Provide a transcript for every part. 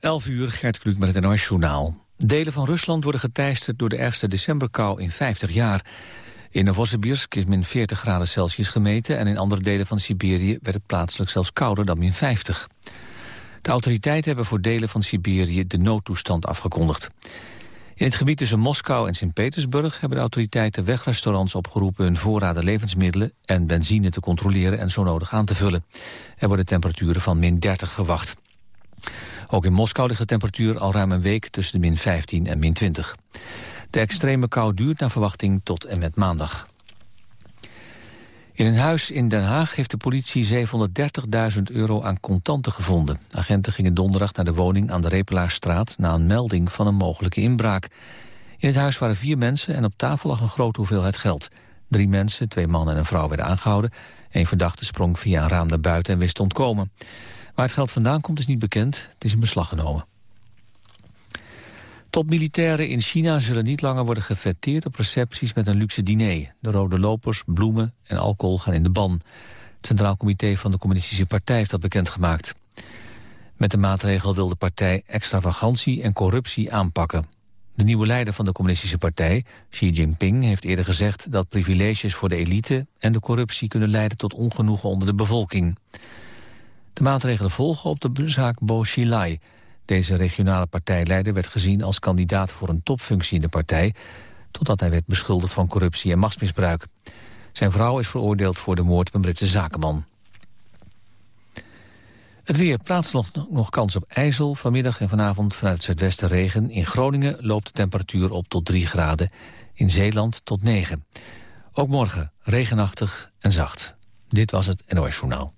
11 uur, Gert Kluk met het NOS Journaal. Delen van Rusland worden geteisterd door de ergste decemberkou in 50 jaar. In Novosibirsk is min 40 graden Celsius gemeten... en in andere delen van Siberië werd het plaatselijk zelfs kouder dan min 50. De autoriteiten hebben voor delen van Siberië de noodtoestand afgekondigd. In het gebied tussen Moskou en Sint-Petersburg... hebben de autoriteiten wegrestaurants opgeroepen... hun voorraden levensmiddelen en benzine te controleren... en zo nodig aan te vullen. Er worden temperaturen van min 30 verwacht. Ook in Moskou ligt de temperatuur al ruim een week tussen de min 15 en min 20. De extreme kou duurt naar verwachting tot en met maandag. In een huis in Den Haag heeft de politie 730.000 euro aan contanten gevonden. Agenten gingen donderdag naar de woning aan de Repelaarstraat... na een melding van een mogelijke inbraak. In het huis waren vier mensen en op tafel lag een grote hoeveelheid geld. Drie mensen, twee mannen en een vrouw, werden aangehouden. Een verdachte sprong via een raam naar buiten en wist te ontkomen. Waar het geld vandaan komt is niet bekend. Het is in beslag genomen. Topmilitairen in China zullen niet langer worden gefetteerd op recepties met een luxe diner. De rode lopers, bloemen en alcohol gaan in de ban. Het Centraal Comité van de Communistische Partij heeft dat bekendgemaakt. Met de maatregel wil de partij extravagantie en corruptie aanpakken. De nieuwe leider van de Communistische Partij, Xi Jinping, heeft eerder gezegd dat privileges voor de elite en de corruptie kunnen leiden tot ongenoegen onder de bevolking. De maatregelen volgen op de zaak Bo Xilai. Deze regionale partijleider werd gezien als kandidaat voor een topfunctie in de partij... totdat hij werd beschuldigd van corruptie en machtsmisbruik. Zijn vrouw is veroordeeld voor de moord op een Britse zakenman. Het weer plaatst nog, kans op ijzel. Vanmiddag en vanavond vanuit het zuidwesten regen. In Groningen loopt de temperatuur op tot 3 graden. In Zeeland tot 9. Ook morgen regenachtig en zacht. Dit was het NOS Journaal.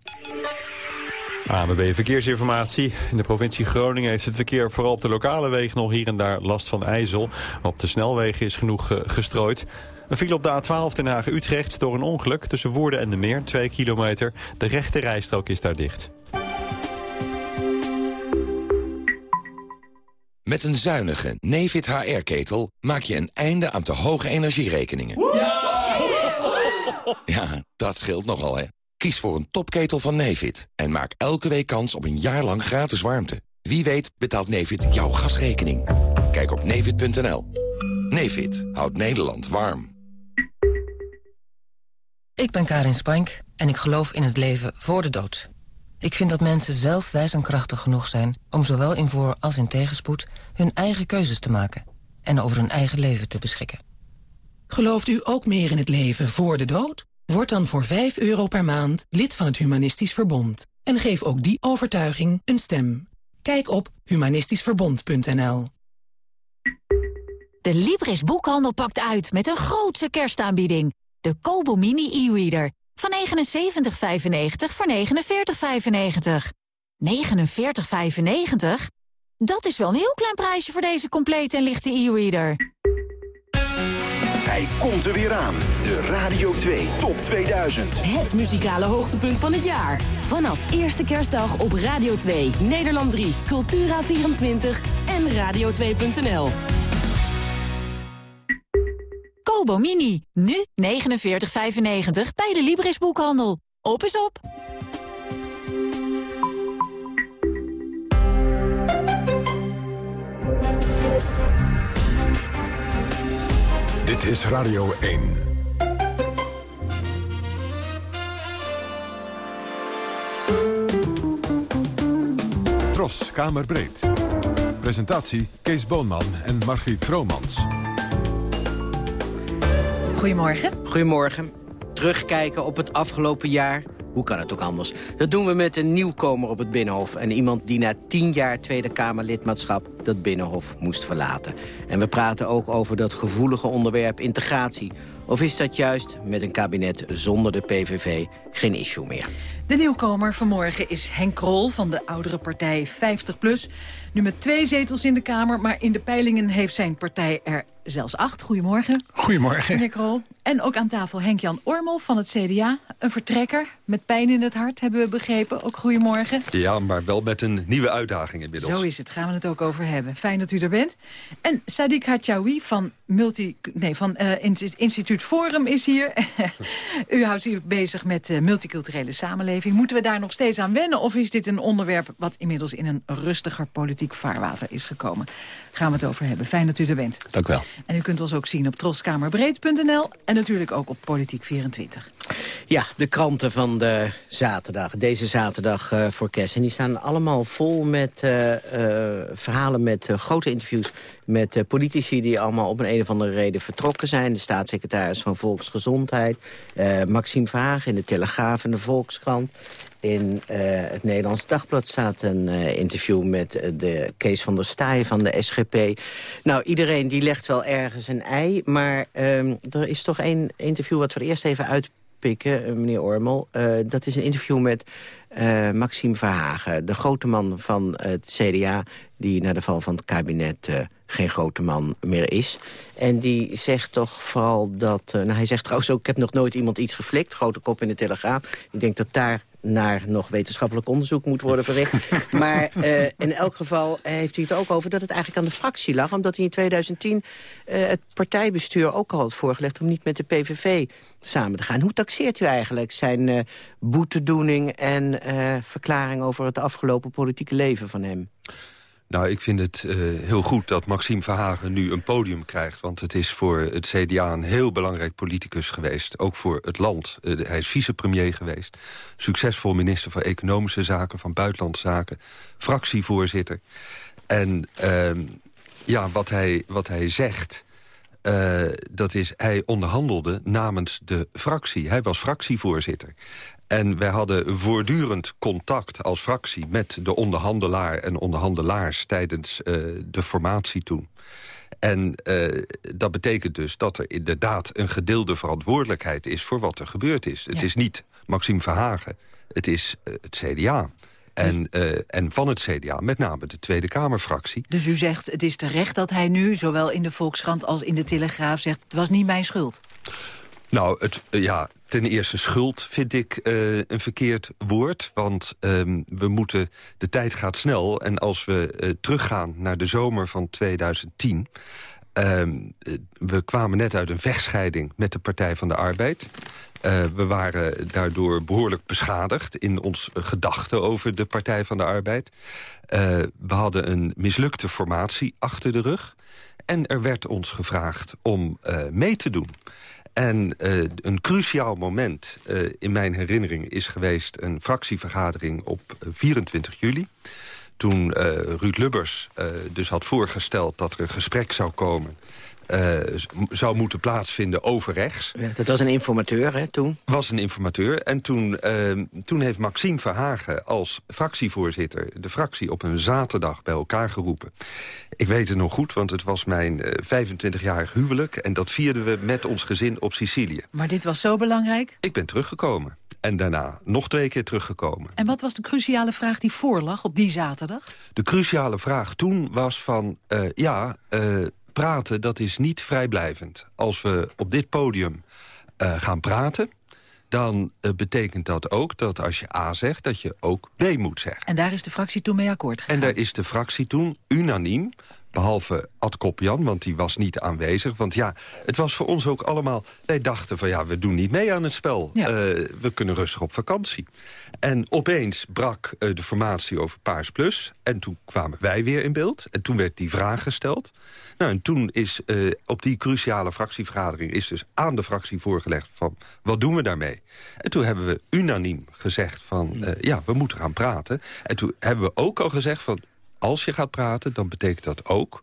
AMB Verkeersinformatie. In de provincie Groningen heeft het verkeer vooral op de lokale wegen nog hier en daar last van ijzel. Op de snelwegen is genoeg uh, gestrooid. Een file op de A12 Den Haag-Utrecht door een ongeluk tussen Woerden en de Meer, 2 kilometer. De rechte rijstrook is daar dicht. Met een zuinige Nefit HR-ketel maak je een einde aan te hoge energierekeningen. Ja, dat scheelt nogal, hè. Kies voor een topketel van Nevid en maak elke week kans op een jaar lang gratis warmte. Wie weet betaalt Nevid jouw gasrekening. Kijk op nevid.nl. Nevid houdt Nederland warm. Ik ben Karin Spank en ik geloof in het leven voor de dood. Ik vind dat mensen zelf wijs en krachtig genoeg zijn... om zowel in voor- als in tegenspoed hun eigen keuzes te maken... en over hun eigen leven te beschikken. Gelooft u ook meer in het leven voor de dood? Word dan voor 5 euro per maand lid van het Humanistisch Verbond. En geef ook die overtuiging een stem. Kijk op humanistischverbond.nl De Libris Boekhandel pakt uit met een grootse kerstaanbieding. De Kobo Mini e-reader. Van 79,95 voor 49,95. 49,95? Dat is wel een heel klein prijsje voor deze complete en lichte e-reader. Hij komt er weer aan. De Radio 2 Top 2000. Het muzikale hoogtepunt van het jaar. Vanaf eerste kerstdag op Radio 2, Nederland 3, Cultura24 en radio2.nl. Kobo Mini, nu 49,95 bij de Libris Boekhandel. Op is op! Dit is Radio 1. Tros, Kamerbreed. Presentatie Kees Boonman en Margriet Vromans. Goedemorgen. Goedemorgen. Terugkijken op het afgelopen jaar. Hoe kan het ook anders? Dat doen we met een nieuwkomer op het Binnenhof. En iemand die na tien jaar Tweede Kamerlidmaatschap dat Binnenhof moest verlaten. En we praten ook over dat gevoelige onderwerp integratie. Of is dat juist met een kabinet zonder de PVV geen issue meer? De nieuwkomer vanmorgen is Henk Krol van de oudere partij 50PLUS. Nu met twee zetels in de Kamer, maar in de peilingen heeft zijn partij er zelfs acht. Goedemorgen. Goedemorgen. Meneer Krol. En ook aan tafel Henk-Jan Ormel van het CDA. Een vertrekker met pijn in het hart, hebben we begrepen. Ook goedemorgen. Ja, maar wel met een nieuwe uitdaging inmiddels. Zo is het, gaan we het ook over hebben. Fijn dat u er bent. En Sadiq Hachawi van, multi, nee, van uh, Instituut Forum is hier. u houdt zich bezig met uh, multiculturele samenleving Moeten we daar nog steeds aan wennen? Of is dit een onderwerp wat inmiddels in een rustiger politiek vaarwater is gekomen? Gaan we het over hebben. Fijn dat u er bent. Dank u wel. En u kunt ons ook zien op troskamerbreed.nl en natuurlijk ook op Politiek24. Ja, de kranten van de zaterdag. Deze zaterdag uh, voor kerst. En die staan allemaal vol met uh, uh, verhalen met grote interviews... met politici die allemaal op een, een of andere reden vertrokken zijn. De staatssecretaris van Volksgezondheid. Maxime Verhagen in de Telegraaf en de Volkskrant. In uh, het Nederlands Dagblad staat een uh, interview met uh, de Kees van der Staaij van de SGP. Nou, iedereen die legt wel ergens een ei. Maar um, er is toch één interview wat we er eerst even uitpikken, meneer Ormel. dat is een interview met Maxime Verhagen. De grote man van het CDA die na de val van het kabinet geen grote man meer is. En die zegt toch vooral dat... nou, hij zegt trouwens ook, ik heb nog nooit iemand iets geflikt. Grote kop in de Telegraaf. Ik denk dat daar naar nog wetenschappelijk onderzoek moet worden verricht. maar uh, in elk geval heeft hij het ook over dat het eigenlijk aan de fractie lag. Omdat hij in 2010 uh, het partijbestuur ook al had voorgelegd... om niet met de PVV samen te gaan. Hoe taxeert u eigenlijk zijn uh, boetedoening en verklaring... over het afgelopen politieke leven van hem? Nou, ik vind het uh, heel goed dat Maxime Verhagen nu een podium krijgt. Want het is voor het CDA een heel belangrijk politicus geweest. Ook voor het land. Uh, hij is vicepremier geweest. Succesvol minister van Economische Zaken, van Buitenlandse Zaken. Fractievoorzitter. En uh, ja, wat hij, wat hij zegt... Uh, dat is, hij onderhandelde namens de fractie. Hij was fractievoorzitter. En wij hadden voortdurend contact als fractie met de onderhandelaar en onderhandelaars tijdens uh, de formatie toen. En uh, dat betekent dus dat er inderdaad een gedeelde verantwoordelijkheid is voor wat er gebeurd is. Ja. Het is niet Maxime Verhagen, het is uh, het CDA. En, uh, en van het CDA, met name de Tweede Kamerfractie. Dus u zegt, het is terecht dat hij nu, zowel in de Volkskrant als in de Telegraaf... zegt, het was niet mijn schuld. Nou, het, ja, ten eerste schuld vind ik uh, een verkeerd woord. Want um, we moeten, de tijd gaat snel. En als we uh, teruggaan naar de zomer van 2010... Um, we kwamen net uit een vechtscheiding met de Partij van de Arbeid. We waren daardoor behoorlijk beschadigd in ons gedachten over de Partij van de Arbeid. We hadden een mislukte formatie achter de rug. En er werd ons gevraagd om mee te doen. En uh, een cruciaal moment uh, in mijn herinnering is geweest... een fractievergadering op 24 juli. Toen Ruud Lubbers dus had voorgesteld dat er een gesprek zou komen... Uh, zou moeten plaatsvinden over rechts. Ja, dat was een informateur, hè, toen? Was een informateur. En toen, uh, toen heeft Maxime Verhagen als fractievoorzitter... de fractie op een zaterdag bij elkaar geroepen. Ik weet het nog goed, want het was mijn uh, 25-jarig huwelijk... en dat vierden we met ons gezin op Sicilië. Maar dit was zo belangrijk? Ik ben teruggekomen. En daarna nog twee keer teruggekomen. En wat was de cruciale vraag die voorlag op die zaterdag? De cruciale vraag toen was van... Uh, ja, uh, praten, dat is niet vrijblijvend. Als we op dit podium uh, gaan praten dan uh, betekent dat ook dat als je A zegt, dat je ook B moet zeggen. En daar is de fractie toen mee akkoord gegaan? En daar is de fractie toen unaniem, behalve Ad Kopjan, want die was niet aanwezig. Want ja, het was voor ons ook allemaal... Wij dachten van ja, we doen niet mee aan het spel. Ja. Uh, we kunnen rustig op vakantie. En opeens brak uh, de formatie over Paars Plus. En toen kwamen wij weer in beeld. En toen werd die vraag gesteld. Nou, en toen is uh, op die cruciale fractievergadering... is dus aan de fractie voorgelegd van wat doen we daarmee? En toen hebben we unaniem gezegd van uh, ja, we moeten gaan praten. En toen hebben we ook al gezegd van als je gaat praten... dan betekent dat ook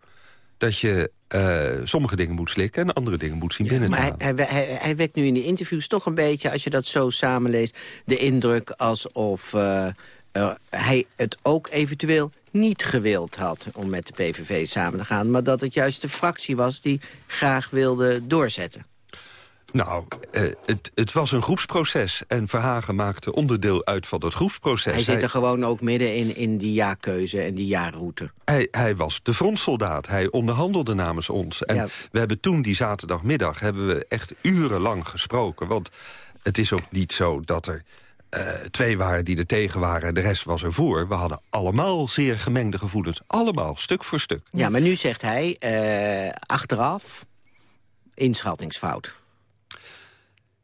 dat je uh, sommige dingen moet slikken... en andere dingen moet zien ja, binnen te maar hij, hij, hij, wekt nu in die interviews toch een beetje... als je dat zo samenleest, de indruk alsof... Uh, uh, hij het ook eventueel niet gewild had om met de PVV samen te gaan... maar dat het juist de fractie was die graag wilde doorzetten. Nou, uh, het, het, was een groepsproces. En Verhagen maakte onderdeel uit van dat groepsproces. Hij zit er gewoon ook midden in, in die ja-keuze en die ja-route. Hij, hij, was de frontsoldaat. Hij onderhandelde namens ons. En ja. we hebben toen die zaterdagmiddag hebben we echt urenlang gesproken. Want het is ook niet zo dat er... Uh, twee waren die er tegen waren en de rest was er voor. We hadden allemaal zeer gemengde gevoelens. Allemaal, stuk voor stuk. Ja, maar nu zegt hij, uh, achteraf, inschattingsfout.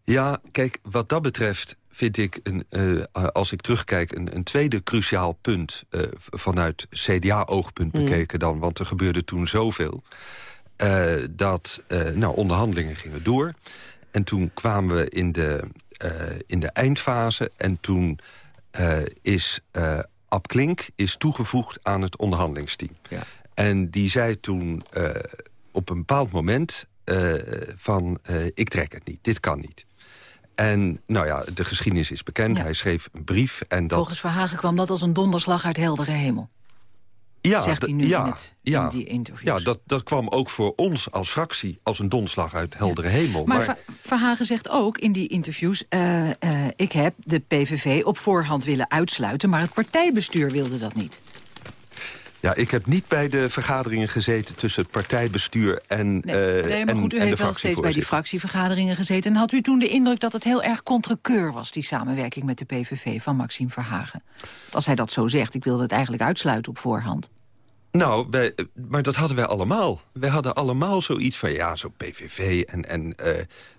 Ja, kijk, wat dat betreft vind ik, een, uh, als ik terugkijk... een, een tweede cruciaal punt uh, vanuit CDA-oogpunt mm. bekeken dan... want er gebeurde toen zoveel... Uh, dat nou, onderhandelingen gingen door. En toen kwamen we in de, in de eindfase... en toen is Ab Klink is toegevoegd aan het onderhandelingsteam. Ja. En die zei toen op een bepaald moment van... ik trek het niet, dit kan niet. En nou ja, de geschiedenis is bekend. Hij schreef een brief. En dat... Volgens Verhagen kwam dat als een donderslag uit heldere hemel. Ja, zegt hij nu ja, in, het, ja, in die interviews. Ja, dat, dat kwam ook voor ons als fractie als een donderslag uit heldere hemel. Maar, maar... Verhagen zegt ook in die interviews... Uh, uh, ik heb de PVV op voorhand willen uitsluiten... maar het partijbestuur wilde dat niet. Ja, ik heb niet bij de vergaderingen gezeten tussen het partijbestuur en Nee, uh, nee maar goed, u en, heeft wel steeds bij die fractievergaderingen gezeten. En had u toen de indruk dat het heel erg contrekeur was, die samenwerking met de PVV van Maxime Verhagen? als hij dat zo zegt, ik wilde het eigenlijk uitsluiten op voorhand. Nou, wij, maar dat hadden wij allemaal. Wij hadden allemaal zoiets van, ja, zo PVV en, en uh,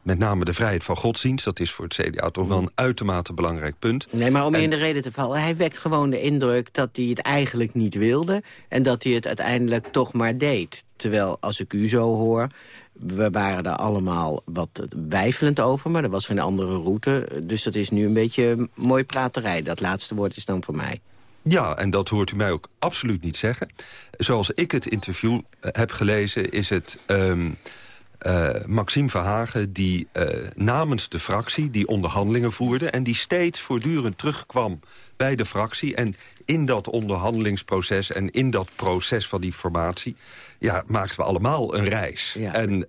met name de vrijheid van godsdienst. Dat is voor het CDA toch wel een uitermate belangrijk punt. Nee, maar om en, in de reden te vallen. Hij wekt gewoon de indruk dat hij het eigenlijk niet wilde... en dat hij het uiteindelijk toch maar deed. Terwijl, als ik u zo hoor... We waren er allemaal wat wijfelend over, maar er was geen andere route. Dus dat is nu een beetje mooi praterij. Dat laatste woord is dan voor mij. Ja, en dat hoort u mij ook absoluut niet zeggen. Zoals ik het interview uh, heb gelezen, is het um, uh, Maxime Verhagen... die uh, namens de fractie die onderhandelingen voerde... en die steeds voortdurend terugkwam bij de fractie... en in dat onderhandelingsproces en in dat proces van die formatie... ja, maakten we allemaal een reis. Ja. En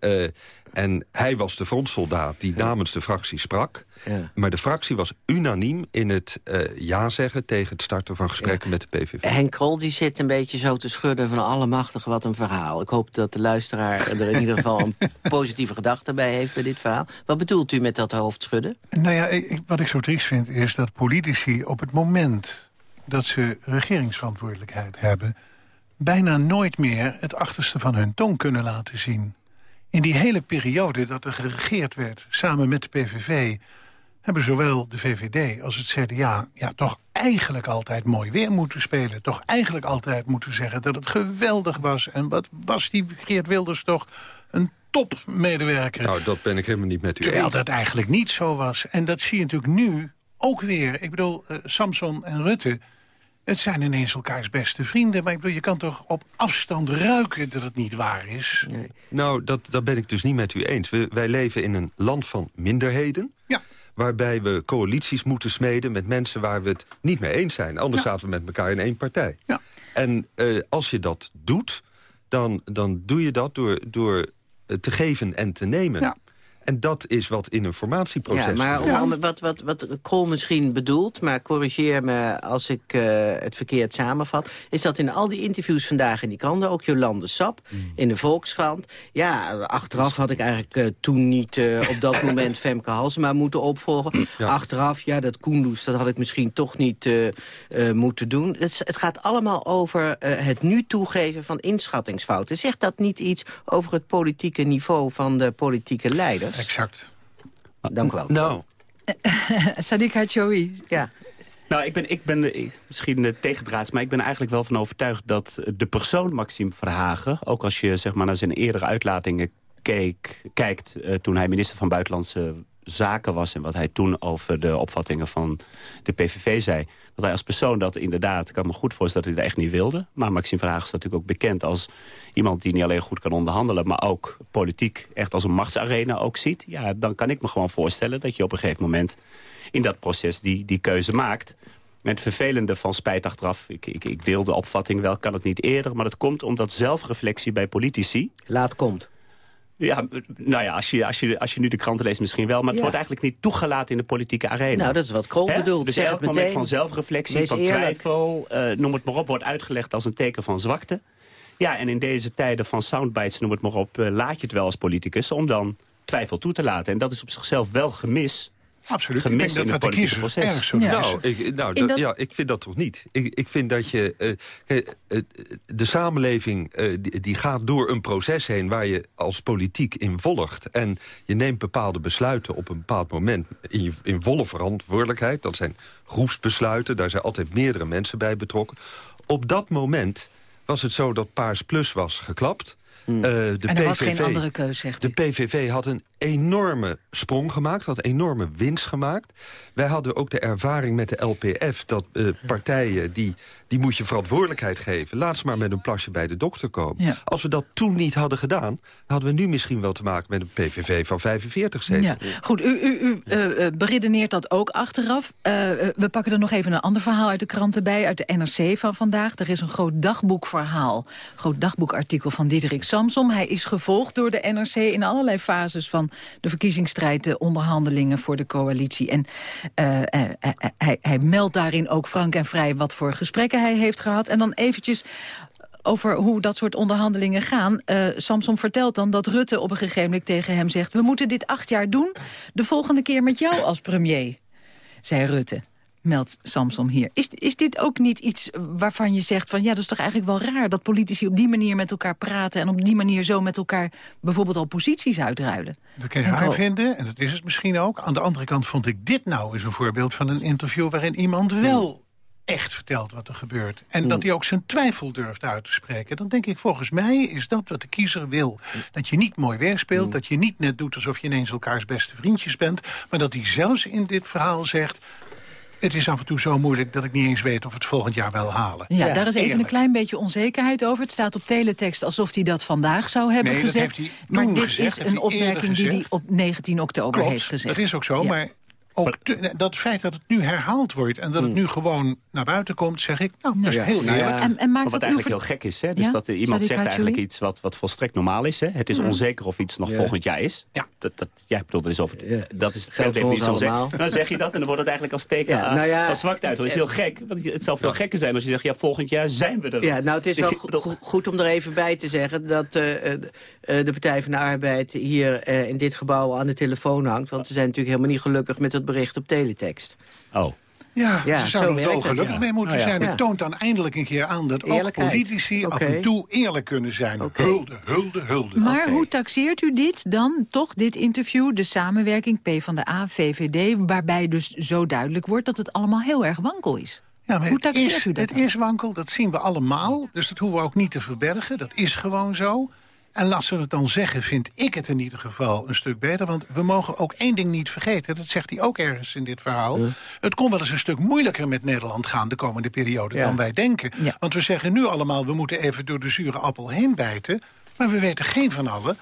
en hij was de frontsoldaat die namens de fractie sprak. Ja. Maar de fractie was unaniem in het uh, ja zeggen... tegen het starten van gesprekken ja. met de PVV. Henk Krol die zit een beetje zo te schudden van allemachtig wat een verhaal. Ik hoop dat de luisteraar er in ieder geval een positieve gedachte bij heeft bij dit verhaal. Wat bedoelt u met dat hoofdschudden? Nou ja, ik, wat ik zo triest vind is dat politici op het moment... dat ze regeringsverantwoordelijkheid hebben... bijna nooit meer het achterste van hun tong kunnen laten zien in die hele periode dat er geregeerd werd... samen met de PVV... hebben zowel de VVD als het CDA... ja, toch eigenlijk altijd mooi weer moeten spelen. Toch eigenlijk altijd moeten zeggen dat het geweldig was. En wat was die Geert Wilders toch een topmedewerker. Nou, dat ben ik helemaal niet met u Terwijl dat eigenlijk niet zo was. En dat zie je natuurlijk nu ook weer. Ik bedoel, uh, Samson en Rutte het zijn ineens elkaars beste vrienden. Maar ik bedoel, je kan toch op afstand ruiken dat het niet waar is? Nee. Nou, dat, dat ben ik dus niet met u eens. We, wij leven in een land van minderheden. Ja. Waarbij we coalities moeten smeden met mensen waar we het niet mee eens zijn. Anders ja. zaten we met elkaar in één partij. Ja. En uh, als je dat doet, dan, dan doe je dat door, door te geven en te nemen. Ja. En dat is wat in een formatieproces... Ja, maar om, wat, wat, wat Krol misschien bedoelt... maar corrigeer me als ik uh, het verkeerd samenvat... is dat in al die interviews vandaag in die kranten... ook Jolande Sap mm. in de Volkskrant... ja, achteraf had ik eigenlijk uh, toen niet uh, op dat moment Femke Halsema moeten opvolgen. Ja. Achteraf, ja, dat Koendoes, dat had ik misschien toch niet moeten doen. Het, het, gaat allemaal over het nu toegeven van inschattingsfouten. Zegt dat niet iets over het politieke niveau van de politieke leiders? Exact. Dank u wel. Nou. Sadiq Hachoui. Ja. Nou, ik ben, ik ben de, misschien de tegendraads, maar ik ben eigenlijk wel van overtuigd... dat de persoon Maxime Verhagen, ook als je zeg maar, naar zijn eerdere uitlatingen keek, kijkt... Uh, toen hij minister van Buitenlandse Zaken was... en wat hij toen over de opvattingen van de PVV zei... dat hij als persoon dat inderdaad, ik kan me goed voorstellen... dat hij dat echt niet wilde. Maar Maxime Verhagen is natuurlijk ook bekend als iemand... die niet alleen goed kan onderhandelen, maar ook politiek... echt als een machtsarena ook ziet. Ja, dan kan ik me gewoon voorstellen dat je op een gegeven moment... in dat proces die, die keuze maakt... Het vervelende van spijt achteraf, ik, ik, ik deel de opvatting wel, kan het niet eerder... maar dat komt omdat zelfreflectie bij politici... Laat komt. Ja, nou ja, als je, als, je, als je nu de kranten leest misschien wel... maar het ja. wordt eigenlijk niet toegelaten in de politieke arena. Nou, dat is wat Krol bedoelt. Dus elk moment meteen. van zelfreflectie, van eerlijk. twijfel... Uh, noem het maar op, wordt uitgelegd als een teken van zwakte. Ja, en in deze tijden van soundbites, noem het maar op... Uh, laat je het wel als politicus om dan twijfel toe te laten. En dat is op zichzelf wel gemis Absoluut. gemist ik in het de politieke proces. erg zullen Nou, ik, nou dat- ja, ik vind dat toch niet. Ik, ik vind dat je... eh, eh, de samenleving eh, die, die gaat door een proces heen... waar je als politiek in volgt. En je neemt bepaalde besluiten op een bepaald moment... in, je, in volle verantwoordelijkheid. Dat zijn groepsbesluiten. Daar zijn altijd meerdere mensen bij betrokken. Op dat moment was het zo dat Paars Plus was geklapt. Eh, de en was geen PVV andere keus, zegt de u. PVV had een enorme sprong gemaakt, had een enorme winst gemaakt. Wij hadden ook de ervaring met de LPF... dat eh, partijen, die, die moet je verantwoordelijkheid geven. Laat ze maar met een plasje bij de dokter komen. Ja. Als we dat toen niet hadden gedaan... hadden we nu misschien wel te maken met een PVV van 45 zetels. Ja, goed. U, u, u eh, beredeneert dat ook achteraf. We pakken er nog even een ander verhaal uit de kranten bij, uit de NRC van vandaag. Er is een groot dagboekverhaal, groot dagboekartikel van Diederik Samsom. Hij is gevolgd door de NRC in allerlei fases van de verkiezingsstrijd, de onderhandelingen voor de coalitie. En eh, eh, eh, hij, hij meldt daarin ook frank en vrij wat voor gesprekken hij heeft gehad. En dan eventjes over hoe dat soort onderhandelingen gaan. Eh Samson vertelt dan dat Rutte op een gegeven moment tegen hem zegt... we moeten dit acht jaar doen, de volgende keer met jou als premier, zei Rutte. Meldt Samson hier. Is, is dit ook niet iets waarvan je zegt van... ja, dat is toch eigenlijk wel raar dat politici op die manier met elkaar praten... en op die manier zo met elkaar bijvoorbeeld al posities uitruilen? Dat kan je En raar ko- vinden, en dat is het misschien ook. Aan de andere kant vond ik dit nou eens een voorbeeld van een interview... waarin iemand wel echt vertelt wat er gebeurt. En dat hij ook zijn twijfel durft uit te spreken. Dan denk ik, volgens mij is dat wat de kiezer wil. Dat je niet mooi weer speelt, dat je niet net doet... alsof je ineens elkaars beste vriendjes bent... maar dat hij zelfs in dit verhaal zegt... het is af en toe zo moeilijk dat ik niet eens weet of we het volgend jaar wel halen. Ja, daar is even Eerlijk. een klein beetje onzekerheid over. Het staat op teletext alsof hij dat vandaag zou hebben Nee, dat gezegd. heeft hij maar dit gezegd, is een opmerking die hij op 19 oktober Klopt, heeft gezegd. dat is ook zo, Ja. maar ook te- dat feit dat het nu herhaald wordt... en dat het nu gewoon naar buiten komt, zeg ik, nou, dat is Ja. heel Nou eerlijk. ja, En- en maakt wat eigenlijk heel gek is, hè? Dus Ja? dat er iemand zegt eigenlijk iets wat, wat volstrekt normaal is. Hè? Het is Ja. onzeker of iets nog Ja. volgend jaar is. Ja. Dat, dat, ja, ik bedoel, dat is, over, dat is ons definitie onzeker. Dan zeg je dat en dan wordt het eigenlijk als teken Ja, nou ja, als zwakte uit. Dat is heel gek. Want het zou veel gekker zijn als je zegt, ja, volgend jaar zijn we er. Ja, nou, het is wel go- goed om er even bij te zeggen... dat eh, eh, eh, de Partij van de Arbeid hier eh, in dit gebouw aan de telefoon hangt. Want ze zijn natuurlijk helemaal niet gelukkig met het bericht op teletext. Oh. Ja, Ja, ze zo zouden er wel gelukkig ja. mee moeten Oh, ja. zijn. Ja. Het toont dan eindelijk een keer aan dat ook politici af en toe eerlijk kunnen zijn. Hulde, hulde, hulde. Maar hoe taxeert u dit dan, toch, dit interview, de samenwerking PvdA, VVD... waarbij dus zo duidelijk wordt dat het allemaal heel erg wankel is? Ja, maar Hoe het taxeert is, u dat het dan? is wankel, dat zien we allemaal. Dus dat hoeven we ook niet te verbergen. Dat is gewoon zo. En laat ze het dan zeggen, vind ik het in ieder geval een stuk beter. Want we mogen ook één ding niet vergeten. Dat zegt hij ook ergens in dit verhaal. Het kon wel eens een stuk moeilijker met Nederland gaan de komende periode Ja. dan wij denken. Want we zeggen nu allemaal, we moeten even door de zure appel heen bijten. Maar we weten geen van allen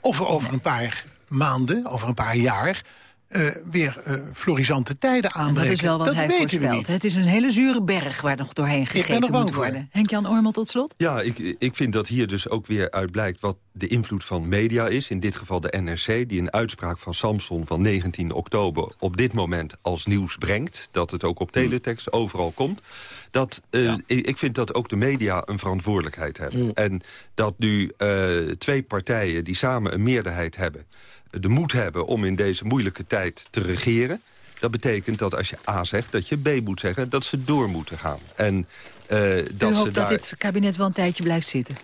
of er over een paar maanden, over een paar jaar... eh, weer eh florisante tijden aanbreken. Dat is wel wat dat hij voorspelt. Het is een hele zure berg waar nog doorheen gegeten moet voor. worden. Henk-Jan Ormel tot slot? Ja, ik, ik vind dat hier dus ook weer uit blijkt wat de invloed van media is. In dit geval de NRC, die een uitspraak van Samson van 19 oktober... op dit moment als nieuws brengt. Dat het ook op teletext overal komt. Dat, eh, ik, ik vind dat ook de media een verantwoordelijkheid hebben. En dat nu eh, twee partijen die samen een meerderheid hebben... de moed hebben om in deze moeilijke tijd te regeren... Dat betekent dat als je A zegt, dat je B moet zeggen... dat ze door moeten gaan. En, eh, dat u ze hoopt dat daar... dit kabinet wel een tijdje blijft zitten?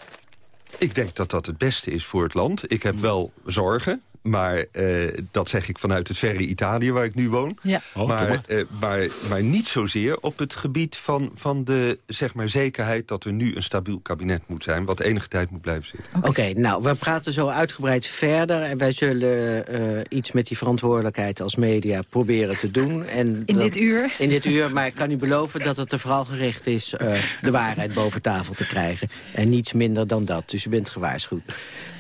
Ik denk dat dat het beste is voor het land. Ik heb wel zorgen, maar eh, dat zeg ik vanuit het verre Italië waar ik nu woon. Ja. Oh, maar, eh, maar, maar niet zozeer op het gebied van, van de zeg maar, zekerheid... dat er nu een stabiel kabinet moet zijn, wat enige tijd moet blijven zitten. Oké, nou, we praten zo uitgebreid verder... en wij zullen eh, iets met die verantwoordelijkheid als media proberen te doen. En In dat- dit uur? In dit uur, maar ik kan u beloven dat het er vooral gericht is... eh, de waarheid boven tafel te krijgen. En niets minder dan dat, dus u bent gewaarschuwd.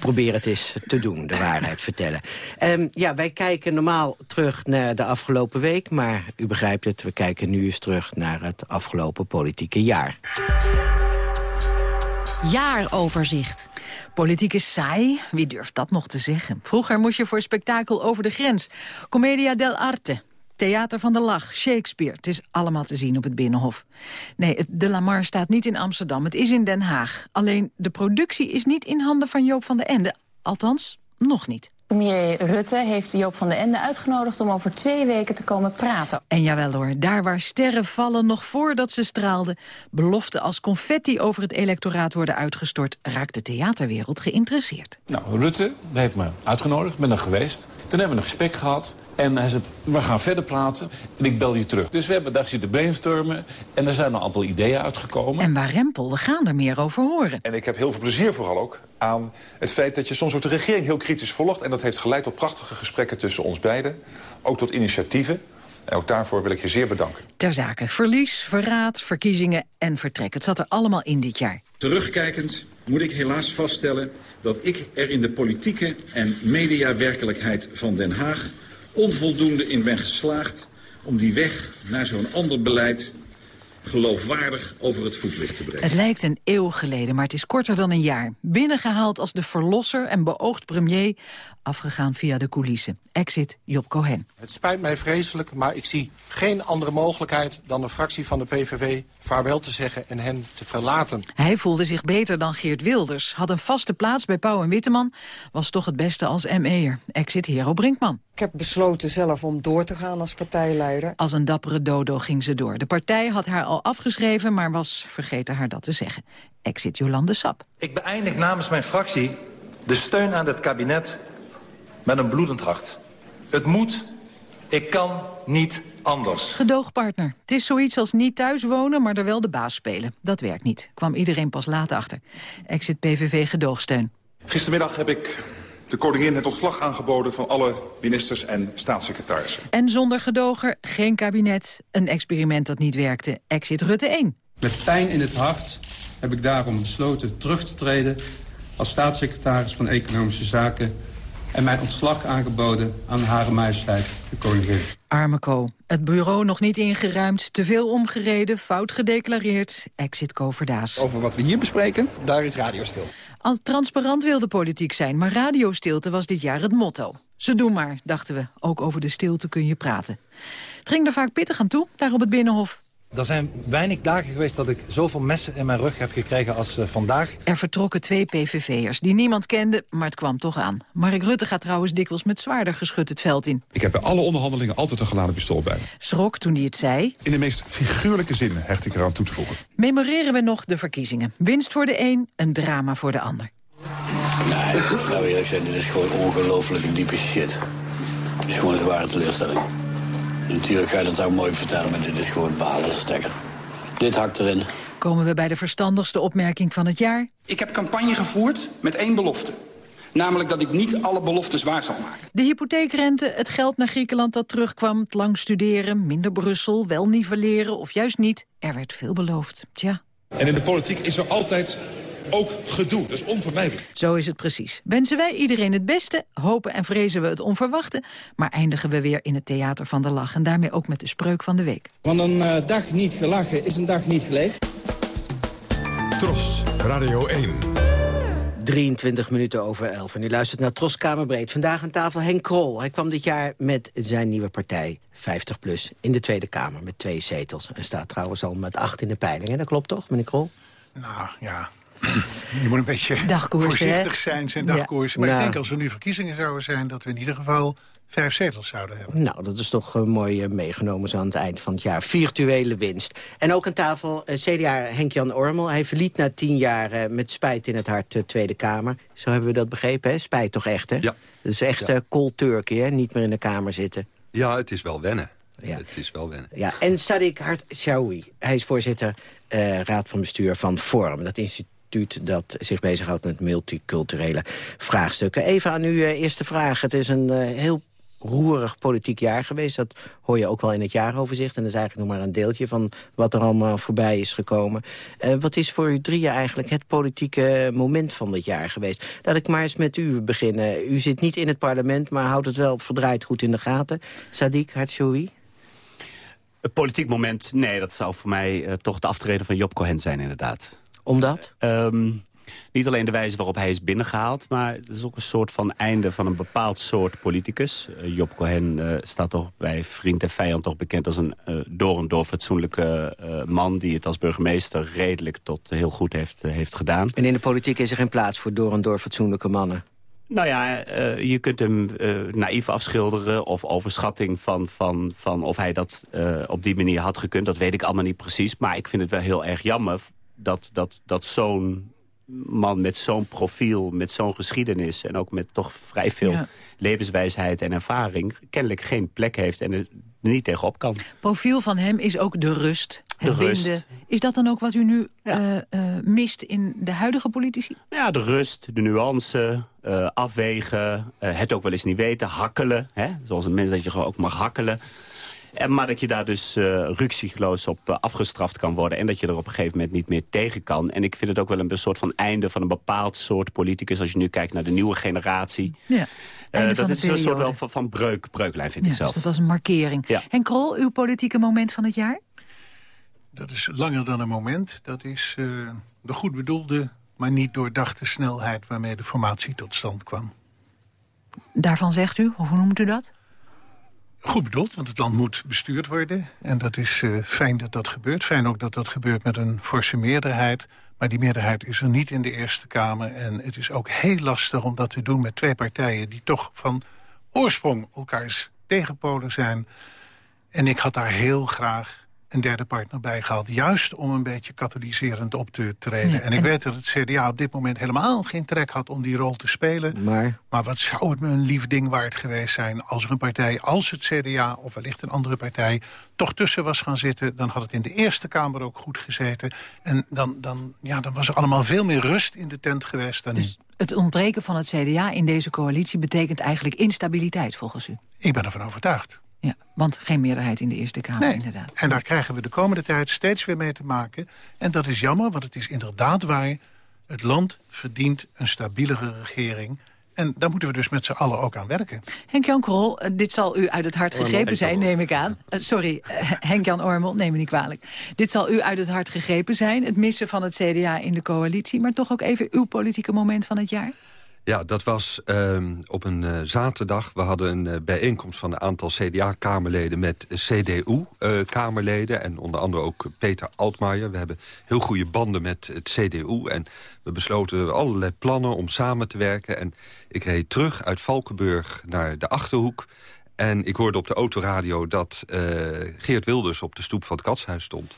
Probeer het eens te doen, de waarheid vertellen. Ehm, ja, wij kijken normaal terug naar de afgelopen week... maar u begrijpt het, we kijken nu eens terug naar het afgelopen politieke jaar. Jaaroverzicht. Politiek is saai, wie durft dat nog te zeggen? Vroeger moest je voor spektakel over de grens. Commedia dell'arte, Theater van de Lach, Shakespeare. Het is allemaal te zien op het Binnenhof. Nee, De Lamar staat niet in Amsterdam, het is in Den Haag. Alleen de productie is niet in handen van Joop van den Ende. Althans, nog niet. Premier Rutte heeft Joop van den Ende uitgenodigd om over twee weken te komen praten. En jawel hoor, daar waar sterren vallen nog voordat ze straalden... beloften als confetti over het electoraat worden uitgestort... raakt de theaterwereld geïnteresseerd. Nou, Rutte heeft me uitgenodigd, ben er geweest. Toen hebben we een gesprek gehad en hij zei, we gaan verder praten en ik bel je terug. Dus we hebben daar zitten brainstormen en er zijn een aantal ideeën uitgekomen. En waar Rempel, we gaan er meer over horen. En ik heb heel veel plezier vooral ook aan het feit dat je soms ook de regering heel kritisch volgt. En dat heeft geleid tot prachtige gesprekken tussen ons beiden. Ook tot initiatieven. En ook daarvoor wil ik je zeer bedanken. Ter zake verlies, verraad, verkiezingen en vertrek. Het zat er allemaal in dit jaar. Terugkijkend moet ik helaas vaststellen dat ik er in de politieke en mediawerkelijkheid van Den Haag onvoldoende in ben geslaagd om die weg naar zo'n ander beleid geloofwaardig over het voetlicht te brengen. Het lijkt een eeuw geleden, maar het is korter dan een jaar. Binnengehaald als de verlosser en beoogd premier... afgegaan via de coulissen. Exit Job Cohen. Het spijt mij vreselijk, maar ik zie geen andere mogelijkheid... dan de fractie van de PVV vaarwel te zeggen en hen te verlaten. Hij voelde zich beter dan Geert Wilders. Had een vaste plaats bij Pauw en Witteman. Was toch het beste als ME'er. Exit Hero Brinkman. Ik heb besloten zelf om door te gaan als partijleider. Als een dappere dodo ging ze door. De partij had haar al afgeschreven, maar was vergeten haar dat te zeggen. Exit Jolande Sap. Ik beëindig namens mijn fractie de steun aan het kabinet met een bloedend hart. Het moet, ik kan niet anders. Gedoogpartner. Het is zoiets als niet thuis wonen, maar er wel de baas spelen. Dat werkt niet. Kwam iedereen pas laat achter. Exit PVV gedoogsteun. Gistermiddag heb ik de koningin het ontslag aangeboden van alle ministers en staatssecretarissen. En zonder gedoger geen kabinet. Een experiment dat niet werkte. Exit Rutte 1. Met pijn in het hart heb ik daarom besloten terug te treden... als staatssecretaris van Economische Zaken... en mijn ontslag aangeboden aan Hare Majesteit, de koningin. Arme Co. Het bureau nog niet ingeruimd, te veel omgereden, fout gedeclareerd. Exit Co Verdaas. Over wat we hier bespreken, daar is radio stil. Al transparant wilde politiek zijn, maar radiostilte was dit jaar het motto. Ze doen maar, dachten we. Ook over de stilte kun je praten. Het ging er vaak pittig aan toe, daar op het Binnenhof. Er zijn weinig dagen geweest dat ik zoveel messen in mijn rug heb gekregen als uh, vandaag. Er vertrokken twee PVV'ers die niemand kende, maar het kwam toch aan. Mark Rutte gaat trouwens dikwijls met zwaarder geschut het veld in. Ik heb bij alle onderhandelingen altijd een geladen pistool bij me. Schrok toen hij het zei. In de meest figuurlijke zin hecht ik eraan toe te voegen. Memoreren we nog de verkiezingen. Winst voor de een, een drama voor de ander. Nee, ik moet nou eerlijk zijn, dit is gewoon ongelooflijke diepe shit. Het is gewoon een zware teleurstelling. Natuurlijk ga je dat ook mooi vertellen, maar dit is gewoon balen stekker. Dit hakt erin. Komen we bij de verstandigste opmerking van het jaar? Ik heb campagne gevoerd met één belofte. Namelijk dat ik niet alle beloftes waar zal maken. De hypotheekrente, het geld naar Griekenland dat terugkwam... het lang studeren, minder Brussel, wel nivelleren of juist niet. Er werd veel beloofd. Tja. En in de politiek is er altijd ook gedoe. Dat is onvermijdelijk. Zo is het precies. Wensen wij iedereen het beste, hopen en vrezen we het onverwachte... maar eindigen we weer in het theater van de lach. En daarmee ook met de spreuk van de week. Want een uh, dag niet gelachen is een dag niet geleefd. Tros, Radio 1. 23 minuten over 11. En u luistert naar Tros Kamerbreed. Vandaag aan tafel Henk Krol. Hij kwam dit jaar met zijn nieuwe partij, 50PLUS, in de Tweede Kamer met twee zetels. En staat trouwens al met acht in de peilingen. Dat klopt toch, meneer Krol? Nou, ja, je moet een beetje voorzichtig hè? zijn, zijn dagkoers. Ja. Maar Nou. ik denk als er nu verkiezingen zouden zijn... dat we in ieder geval vijf zetels zouden hebben. Nou, dat is toch uh, mooi uh, meegenomen zo aan het eind van het jaar. Virtuele winst. En ook aan tafel uh, CDA Henk-Jan Ormel. Hij verliet na tien jaar uh, met spijt in het hart de Tweede Kamer. Zo hebben we dat begrepen, hè? Spijt toch echt, hè? Ja. Dat is echt Ja. uh, cold turkey, hè? Niet meer in de Kamer zitten. Ja, het is wel wennen. Ja. Het is wel wennen. Ja, en Sadiq Hart Shawi. Hij is voorzitter uh, raad van bestuur van Forum. Dat instituut dat zich bezighoudt met multiculturele vraagstukken. Even aan uw uh, eerste vraag. Het is een uh, heel roerig politiek jaar geweest. Dat hoor je ook wel in het jaaroverzicht. En dat is eigenlijk nog maar een deeltje van wat er allemaal voorbij is gekomen. Uh, wat is voor u drieën eigenlijk het politieke moment van dit jaar geweest? Laat ik maar eens met u beginnen. U zit niet in het parlement, maar houdt het wel verdraaid goed in de gaten. Sadiq Hartjoui? Een politiek moment, nee, dat zou voor mij toch de aftreden van Job Cohen zijn inderdaad. Omdat? Um, niet alleen de wijze waarop hij is binnengehaald... maar het is ook een soort van einde van een bepaald soort politicus. Uh, Job Cohen uh, staat toch bij vriend en vijand toch bekend als een uh, door en door fatsoenlijke man... die het als burgemeester redelijk tot heel goed heeft, heeft gedaan. En in de politiek is er geen plaats voor door en door fatsoenlijke mannen? Nou ja, uh, je kunt hem uh, naïef afschilderen of overschatting van, van, van of hij dat uh, op die manier had gekund. Dat weet ik allemaal niet precies. Maar ik vind het wel heel erg jammer dat, dat, dat zo'n man met zo'n profiel, met zo'n geschiedenis... en ook met toch vrij veel ja. levenswijsheid en ervaring... kennelijk geen plek heeft en er niet tegenop kan. Profiel van hem is ook de rust, De het rust. binden. Is dat dan ook wat u nu uh, uh, mist in de huidige politici? Ja, de rust, de nuance, uh, afwegen, het ook wel eens niet weten, hakkelen. Hè? Zoals een mens dat je gewoon ook mag hakkelen. En, maar dat je daar dus uh, ruksigloos op uh, afgestraft kan worden... en dat je er op een gegeven moment niet meer tegen kan. En ik vind het ook wel een soort van einde van een bepaald soort politicus... als je nu kijkt naar de nieuwe generatie. Ja. Uh, dat is een soort wel van, van breuk, breuklijn, vind ja, ik zelf. Dus dat was een markering. Ja. En Krol, uw politieke moment van het jaar? Dat is langer dan een moment. Dat is de goed bedoelde, maar niet doordachte snelheid... waarmee de formatie tot stand kwam. Daarvan zegt u, of hoe noemt u dat? Goed bedoeld, want het land moet bestuurd worden. En dat is uh, fijn dat dat gebeurt. Fijn ook dat dat gebeurt met een forse meerderheid. Maar die meerderheid is er niet in de Eerste Kamer. En het is ook heel lastig om dat te doen met twee partijen... die toch van oorsprong elkaars tegenpolen zijn. En ik had daar heel graag een derde partner bij gehad. Juist om een beetje katalyserend op te treden. Ja, en ik en- weet dat het CDA op dit moment helemaal geen trek had om die rol te spelen. Maar, Maar wat zou het me een lief ding waard geweest zijn... als er een partij als het CDA of wellicht een andere partij... toch tussen was gaan zitten, dan had het in de Eerste Kamer ook goed gezeten. En dan, dan, ja, dan was er allemaal veel meer rust in de tent geweest dan nu. Het ontbreken van het CDA in deze coalitie betekent eigenlijk instabiliteit, volgens u. Ik ben ervan overtuigd. Ja, want geen meerderheid in de Eerste Kamer, Nee, inderdaad. en daar krijgen we de komende tijd steeds weer mee te maken. En dat is jammer, want het is inderdaad waar... het land verdient een stabielere regering... En daar moeten we dus met z'n allen ook aan werken. Henk-Jan Krol, eh, dit zal u uit het hart Ormel, gegrepen zijn, neem ik aan. Eh, sorry, eh, Henk-Jan Ormel, neem me niet kwalijk. Dit zal u uit het hart gegrepen zijn, het missen van het CDA in de coalitie... maar toch ook even uw politieke moment van het jaar? Ja, dat was ehm, op een eh, zaterdag. We hadden een eh, bijeenkomst van een aantal CDA-kamerleden... met CDU-kamerleden en onder andere ook Peter Altmaier. We hebben heel goede banden met het CDU... en we besloten allerlei plannen om samen te werken. En ik reed terug uit Valkenburg naar de Achterhoek... en ik hoorde op de autoradio dat eh, Geert Wilders op de stoep van het katshuis stond.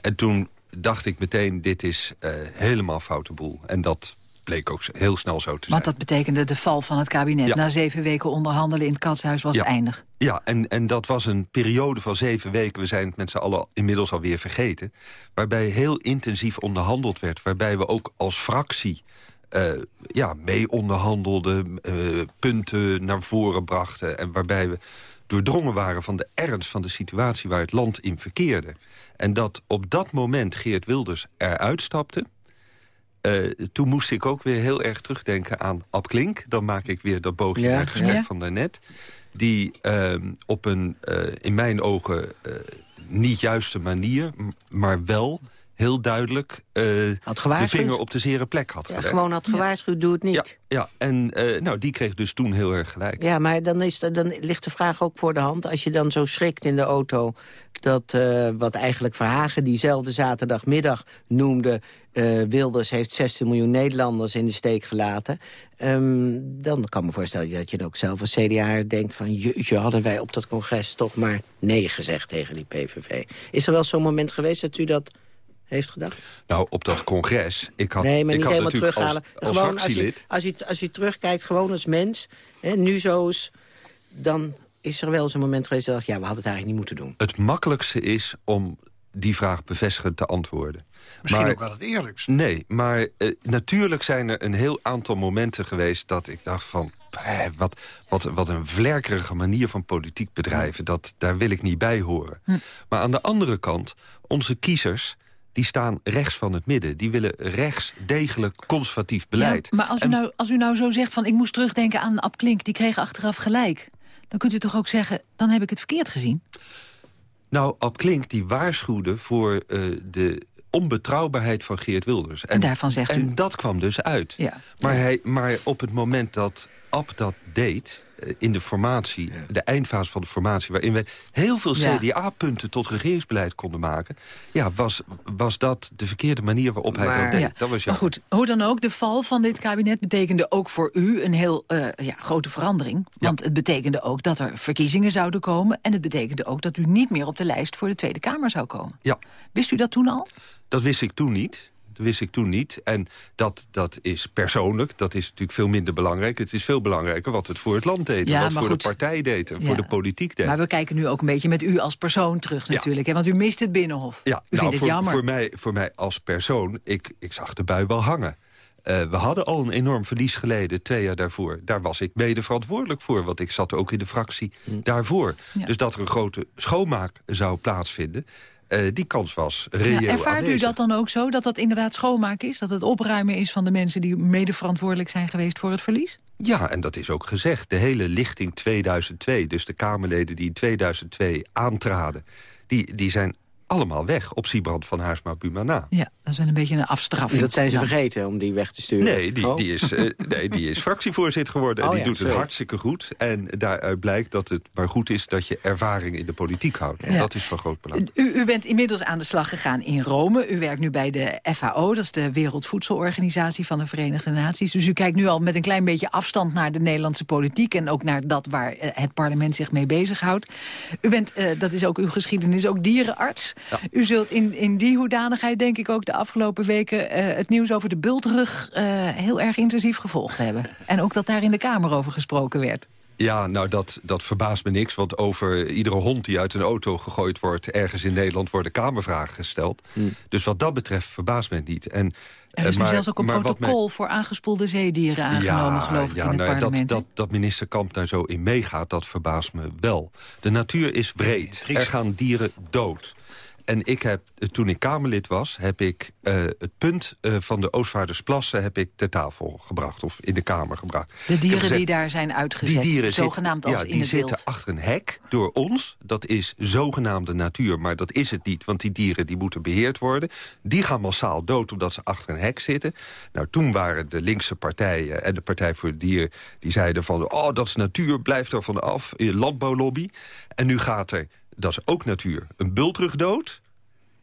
En toen dacht ik meteen, dit is eh, helemaal foute boel. En dat bleek ook heel snel zo te zijn. Want dat betekende de val van het kabinet. Ja. Na zeven weken onderhandelen in het katshuis was Ja. het eindig. Ja, en, en dat was een periode van zeven weken. We zijn het met z'n allen inmiddels alweer vergeten. Waarbij heel intensief onderhandeld werd. Waarbij we ook als fractie eh, ja, mee onderhandelden. eh, punten naar voren brachten. En waarbij we doordrongen waren van de ernst van de situatie... waar het land in verkeerde. En dat op dat moment Geert Wilders eruit stapte... Eh, toen moest ik ook weer heel erg terugdenken aan Ab Klink. Dan maak ik weer dat boogje Ja, naar het gesprek ja. van daarnet. Die ehm, op een, eh, in mijn ogen, eh, niet juiste manier... maar wel heel duidelijk eh, de vinger op de zere plek had Ja, gewoon had gewaarschuwd, doe het niet. Ja, ja en eh, nou, die kreeg dus toen heel erg gelijk. Ja, maar dan, is, de- dan ligt de vraag ook voor de hand. Als je dan zo schrikt in de auto... dat eh, wat eigenlijk Verhagen diezelfde zaterdagmiddag noemde... eh, Wilders heeft 16 miljoen Nederlanders in de steek gelaten... ehm, dan kan ik me voorstellen dat je ook zelf als CDA denkt van... jeetje, hadden wij op dat congres toch maar nee gezegd tegen die PVV. Is er wel zo'n moment geweest dat u dat heeft gedacht? Nou, op dat congres... Ik had, nee, maar ik niet had helemaal natuurlijk terughalen. Als, als Gewoon als je, fractielid... als, je, als je terugkijkt, gewoon als mens, hè, nu zo is... dan is er wel eens een moment geweest dat je dacht... ja, we hadden het eigenlijk niet moeten doen. Het makkelijkste is om die vraag bevestigend te antwoorden. Misschien Maar- ook wel het eerlijkst. Nee, maar eh, natuurlijk zijn er een heel aantal momenten geweest... dat ik dacht van, wat, wat, wat een vlerkerige manier van politiek bedrijven. Dat, daar wil ik niet bij horen. Hm. Maar aan de andere kant, onze kiezers... die staan rechts van het midden. Die willen rechts degelijk conservatief beleid. Ja, maar als u, En- nou, als u nou zo zegt van ik moest terugdenken aan Ab Klink... die kreeg achteraf gelijk. Dan kunt u toch ook zeggen, dan heb ik het verkeerd gezien? Nou, Ab Klink die waarschuwde voor eh, de onbetrouwbaarheid van Geert Wilders. En daarvan zegt en u- dat kwam dus uit. Ja. Maar, hij, maar op het moment dat Ab dat deed... eh, in de formatie, de eindfase van de formatie... waarin we heel veel Ja. CDA-punten tot regeringsbeleid konden maken... ja, was, was dat de verkeerde manier waarop hij dat deed. Ja. Dat was maar goed, hoe dan ook, de val van dit kabinet betekende ook voor u een heel eh, ja, grote verandering. Want het betekende ook dat er verkiezingen zouden komen... en het betekende ook dat u niet meer op de lijst voor de Tweede Kamer zou komen. Ja. Wist u dat toen al? Dat wist ik toen niet. Dat wist ik toen niet. En dat, dat is persoonlijk, dat is natuurlijk veel minder belangrijk. Het is veel belangrijker wat het voor het land deed. Ja, en wat voor goed. de partij deed en Ja. voor de politiek deed. Maar we kijken nu ook een beetje met u als persoon terug Ja. natuurlijk. Hè? Want u mist het Binnenhof. Ja, u nou, vindt het voor, jammer. Voor mij, voor mij als persoon, ik, ik zag de bui wel hangen. Eh, we hadden al een enorm verlies geleden, twee jaar daarvoor. Daar was ik mede verantwoordelijk voor, want ik zat ook in de fractie daarvoor. Ja. Dus dat er een grote schoonmaak zou plaatsvinden... eh, die kans was reëel Ja, ervaart u dat dan ook zo, dat dat inderdaad schoonmaken is? Dat het opruimen is van de mensen die mede verantwoordelijk zijn geweest voor het verlies? Ja, en dat is ook gezegd. De hele lichting 2002, dus de Kamerleden die in 2002 aantraden... die, die zijn allemaal weg op Siebrand van Haarsma Buma Ja, dat is wel een beetje een afstraffing. Dat zijn ze vergeten om die weg te sturen. Nee, die, Oh. die, is, eh, nee, die is fractievoorzitter geworden. En Oh die ja, doet het hartstikke goed. En daaruit blijkt dat het maar goed is dat je ervaring in de politiek houdt. Ja. Dat is van groot belang. U, u bent inmiddels aan de slag gegaan in Rome. U werkt nu bij de FAO, dat is de Wereldvoedselorganisatie van de Verenigde Naties. Dus u kijkt nu al met een klein beetje afstand naar de Nederlandse politiek... en ook naar dat waar eh, het parlement zich mee bezighoudt. U bent, eh, dat is ook uw geschiedenis, ook dierenarts. U zult in, in die hoedanigheid denk ik ook de afgelopen weken... eh, het nieuws over de bultrug eh, heel erg intensief gevolgd hebben. En ook dat daar in de Kamer over gesproken werd. Ja, nou dat, dat verbaast me niks. Want over iedere hond die uit een auto gegooid wordt... ergens in Nederland worden kamervragen gesteld. Dus wat dat betreft verbaast me het niet. En, Er is eh, nu maar- zelfs ook een maar wat mij- protocol voor aangespoelde zeedieren aangenomen, geloof ik, ja, in het nou parlement. dat, dat, dat minister Kamp daar zo in meegaat, dat verbaast me wel. De natuur is breed. Er gaan dieren dood. En ik heb, eh, toen ik Kamerlid was, heb ik eh, het punt eh, van de Oostvaardersplassen heb ik ter tafel gebracht. Of in de Kamer gebracht. De dieren gezegd, die daar zijn uitgezet, zitten- zogenaamd als ja, in die het zitten wild. achter een hek door ons. Dat is zogenaamde natuur, maar dat is het niet. Want die dieren die moeten beheerd worden. Die gaan massaal dood omdat ze achter een hek zitten. Nou, toen waren de linkse partijen en de Partij voor het Dier... die zeiden van, oh, dat is natuur, blijf er van af. Landbouwlobby. En nu gaat er, dat is ook natuur, een bultrug dood...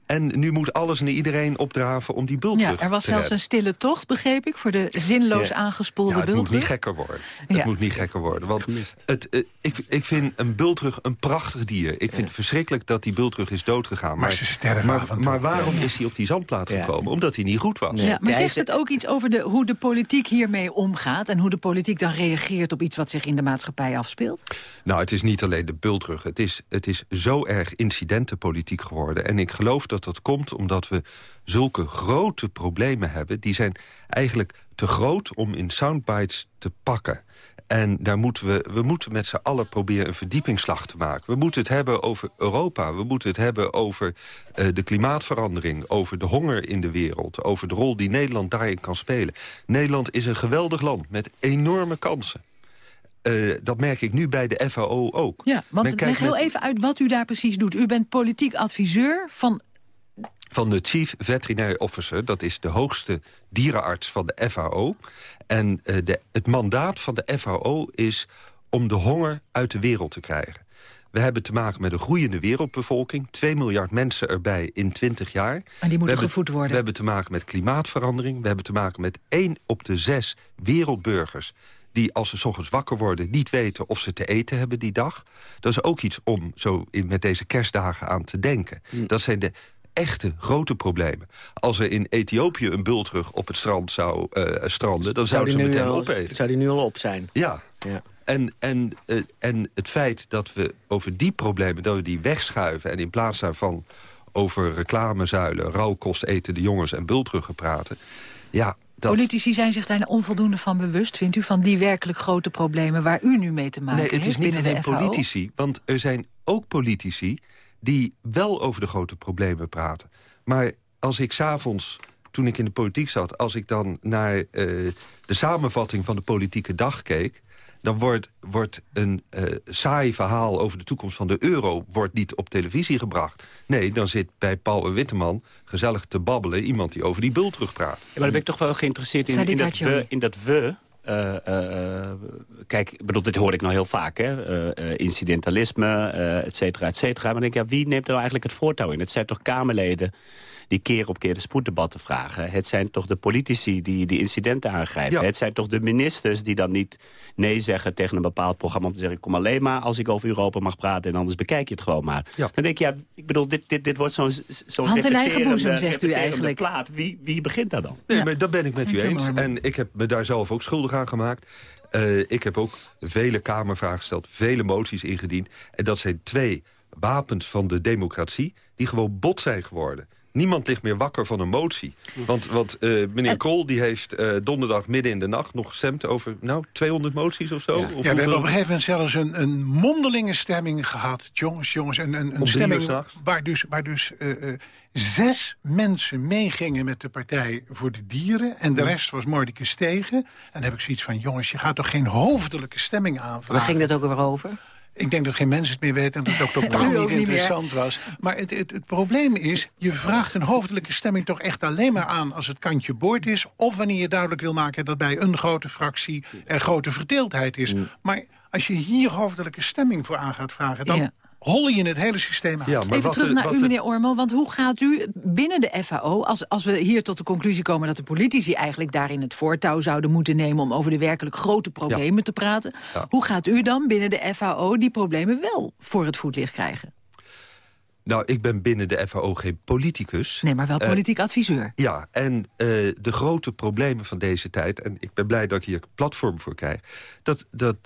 En nu moet alles en iedereen opdraven om die bultrug Ja, er was zelfs redden. een stille tocht, begreep ik... voor de zinloos Ja. aangespoelde Ja, het moet bultrug. niet gekker worden. Het Ja. moet niet gekker worden. Want het, eh, ik, ik vind een bultrug een prachtig dier. Ik vind het verschrikkelijk dat die bultrug is doodgegaan. Maar ze sterven maar, en toe. maar waarom is hij op die zandplaat gekomen? Omdat hij niet goed was. Ja, maar zegt het ook iets over de, hoe de politiek hiermee omgaat... en hoe de politiek dan reageert op iets wat zich in de maatschappij afspeelt? Nou, het is niet alleen de bultrug. Het is, het is zo erg incidentenpolitiek geworden. En ik geloof dat dat komt omdat we zulke grote problemen hebben. Die zijn eigenlijk te groot om in soundbites te pakken. En daar moeten we, we moeten met z'n allen proberen een verdiepingsslag te maken. We moeten het hebben over Europa. We moeten het hebben over eh, de klimaatverandering. Over de honger in de wereld. Over de rol die Nederland daarin kan spelen. Nederland is een geweldig land met enorme kansen. Eh, dat merk ik nu bij de FAO ook. Ja, want leg heel met- even uit wat u daar precies doet. U bent politiek adviseur van... van de Chief Veterinary Officer. Dat is de hoogste dierenarts van de FAO. En eh, de, het mandaat van de FAO is om de honger uit de wereld te krijgen. We hebben te maken met een groeiende wereldbevolking. 2 miljard mensen erbij in 20 jaar. En die moeten We hebben- gevoed worden. We hebben te maken met klimaatverandering. We hebben te maken met 1 op de 6 wereldburgers die als ze 's ochtends wakker worden niet weten of ze te eten hebben die dag. Dat is ook iets om zo in, met deze kerstdagen aan te denken. Hmm. Dat zijn de echte grote problemen. Als er in Ethiopië een bultrug op het strand zou eh, stranden... dan zou die ze meteen al- opeten. Zou die nu al op zijn? Ja. Ja. En, en, eh, en het feit dat we over die problemen dat we die wegschuiven... en in plaats daarvan over reclamezuilen, rauwkost eten de jongens en bultruggen praten... ja, dat, Politici zijn zich daar onvoldoende van bewust, vindt u... van die werkelijk grote problemen waar u nu mee te maken Nee, het is heeft niet alleen politici. Want er zijn ook politici die wel over de grote problemen praten. Maar als ik s'avonds, toen ik in de politiek zat... als ik dan naar eh, de samenvatting van de politieke dag keek... dan wordt, wordt een eh, saai verhaal over de toekomst van de euro... wordt niet op televisie gebracht. Nee, dan zit bij Paul en Witteman gezellig te babbelen... iemand die over die bul terugpraat. Ja, maar dan ben ik toch wel geïnteresseerd in, in, dat, we, in dat we Uh, uh, kijk, ik bedoel, dit hoor ik nog heel vaak, hè? Incidentalisme, et cetera, et cetera. Maar denk ik, ja, wie neemt er nou eigenlijk het voortouw in? Het zijn toch Kamerleden die keer op keer de spoeddebatten vragen. Het zijn toch de politici die die incidenten aangrijpen. Het zijn toch de ministers die dan niet nee zeggen tegen een bepaald programma... om te zeggen, ik kom alleen maar als ik over Europa mag praten... en anders bekijk je het gewoon maar. Dan denk ik, ja, ik bedoel, dit, dit, dit wordt zo'n zo Hand in eigen boezem, zegt u eigenlijk. plaat. Wie, wie begint daar dan? Nee, maar dat ben ik met u eens. En ik heb me daar zelf ook schuldig aan gemaakt. Uh, ik heb ook vele Kamervragen gesteld, vele moties ingediend. En dat zijn twee wapens van de democratie die gewoon bot zijn geworden. Niemand ligt meer wakker van een motie. Want, want uh, meneer Kool die heeft uh, donderdag midden in de nacht nog gestemd over nou, 200 moties of zo. Ja, of ja we hebben op een gegeven moment zelfs een, een mondelinge stemming gehad. Jongens, jongens, een, een, een stemming waar dus, waar dus uh, zes mensen meegingen met de Partij voor de Dieren. En de rest was Mordicus tegen. En dan heb ik zoiets van, jongens, je gaat toch geen hoofdelijke stemming aanvragen? Waar ging dat ook weer over? Ik denk dat geen mensen het meer weten en dat het ook totaal niet interessant was. Maar het, het, het, probleem is, je vraagt een hoofdelijke stemming toch echt alleen maar aan als het kantje boord is. Of wanneer je duidelijk wil maken dat bij een grote fractie er grote verdeeldheid is. Maar als je hier hoofdelijke stemming voor aan gaat vragen, dan hol je het hele systeem uit. Ja, maar Even terug naar u, meneer Ormel, want hoe gaat u binnen de FAO... Als, als we hier tot de conclusie komen dat de politici eigenlijk daarin het voortouw zouden moeten nemen... om over de werkelijk grote problemen te praten... hoe gaat u dan binnen de FAO die problemen wel voor het voetlicht krijgen? Nou, ik ben binnen de FAO geen politicus. Nee, maar wel eh, politiek adviseur. Ja, en uh, de grote problemen van deze tijd... en ik ben blij dat ik hier platform voor krijg... dat, dat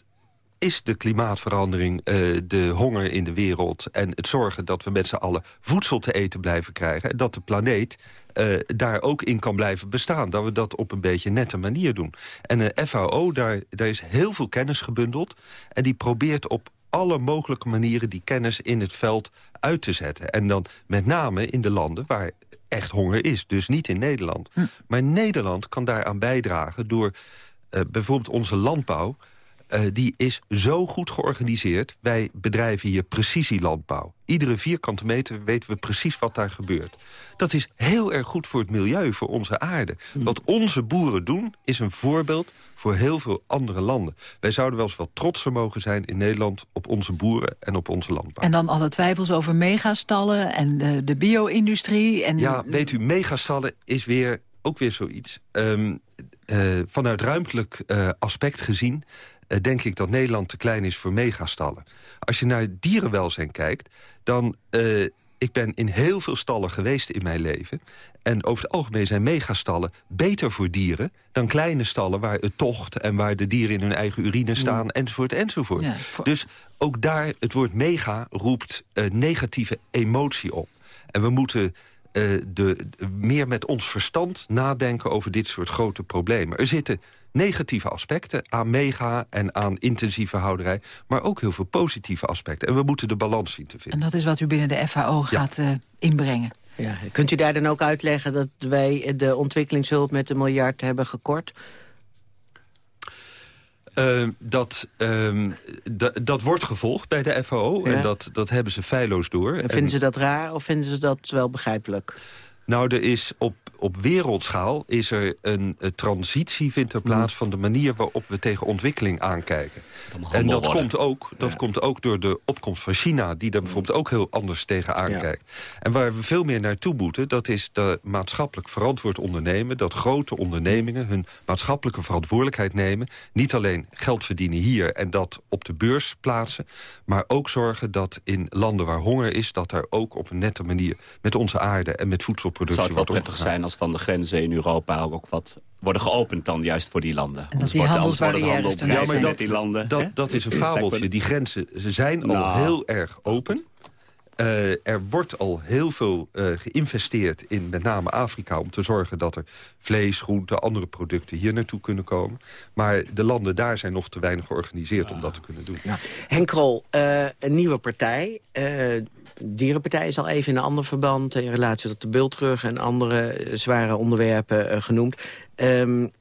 is de klimaatverandering, uh, de honger in de wereld... en het zorgen dat we met z'n allen voedsel te eten blijven krijgen... en dat de planeet uh, daar ook in kan blijven bestaan. Dat we dat op een beetje nette manier doen. En de FAO, daar, daar is heel veel kennis gebundeld... en die probeert op alle mogelijke manieren die kennis in het veld uit te zetten. En dan met name in de landen waar echt honger is. Dus niet in Nederland. Hm. Maar Nederland kan daaraan bijdragen door uh, bijvoorbeeld onze landbouw... Uh, die is zo goed georganiseerd. Wij bedrijven hier precisielandbouw. Iedere vierkante meter weten we precies wat daar gebeurt. Dat is heel erg goed voor het milieu, voor onze aarde. Mm. Wat onze boeren doen, is een voorbeeld voor heel veel andere landen. Wij zouden wel eens wat trotser mogen zijn in Nederland... op onze boeren en op onze landbouw. En dan alle twijfels over megastallen en de, de bio-industrie. En... Ja, weet u, megastallen is weer, ook weer zoiets. Um, uh, vanuit ruimtelijk uh, aspect gezien denk ik dat Nederland te klein is voor megastallen. Als je naar dierenwelzijn kijkt, dan... Uh, ik ben in heel veel stallen geweest in mijn leven. En over het algemeen zijn megastallen beter voor dieren... dan kleine stallen waar het tocht en waar de dieren in hun eigen urine staan... Ja. enzovoort, enzovoort. Ja, voor... Dus ook daar, het woord mega roept uh, negatieve emotie op. En we moeten uh, de, meer met ons verstand nadenken over dit soort grote problemen. Er zitten negatieve aspecten aan mega en aan intensieve houderij... maar ook heel veel positieve aspecten. En we moeten de balans zien te vinden. En dat is wat u binnen de FAO gaat ja. uh, inbrengen. Ja. Kunt u daar dan ook uitleggen dat wij de ontwikkelingshulp met een miljard hebben gekort? Uh, dat, uh, dat wordt gevolgd bij de FAO ja. en dat, dat hebben ze feilloos door. En vinden en... ze dat raar of vinden ze dat wel begrijpelijk? Nou, er is op op wereldschaal is er een, een transitie vindt er plaats... van de manier waarop we tegen ontwikkeling aankijken. En dat, komt ook, dat ja. komt ook door de opkomst van China... die daar bijvoorbeeld ook heel anders tegen aankijkt. Ja. En waar we veel meer naartoe moeten... dat is de maatschappelijk verantwoord ondernemen... dat grote ondernemingen hun maatschappelijke verantwoordelijkheid nemen. Niet alleen geld verdienen hier en dat op de beurs plaatsen... maar ook zorgen dat in landen waar honger is... dat daar ook op een nette manier met onze aarde en met voedselproductie Zou het wel prettig zijn als dan de grenzen in Europa ook wat worden geopend dan juist voor die landen. En dat die handelsbarrières dan ja, maar dat, die landen. Dat, dat is een fabeltje. Die grenzen ze zijn nou. al heel erg open. Uh, er wordt al heel veel uh, geïnvesteerd in met name Afrika... om te zorgen dat er vlees, groenten, andere producten hier naartoe kunnen komen. Maar de landen daar zijn nog te weinig georganiseerd om dat te kunnen doen. Uh, een nieuwe partij. Dierenpartij is al even in een ander verband... in relatie tot de bultrug en andere zware onderwerpen genoemd. Um,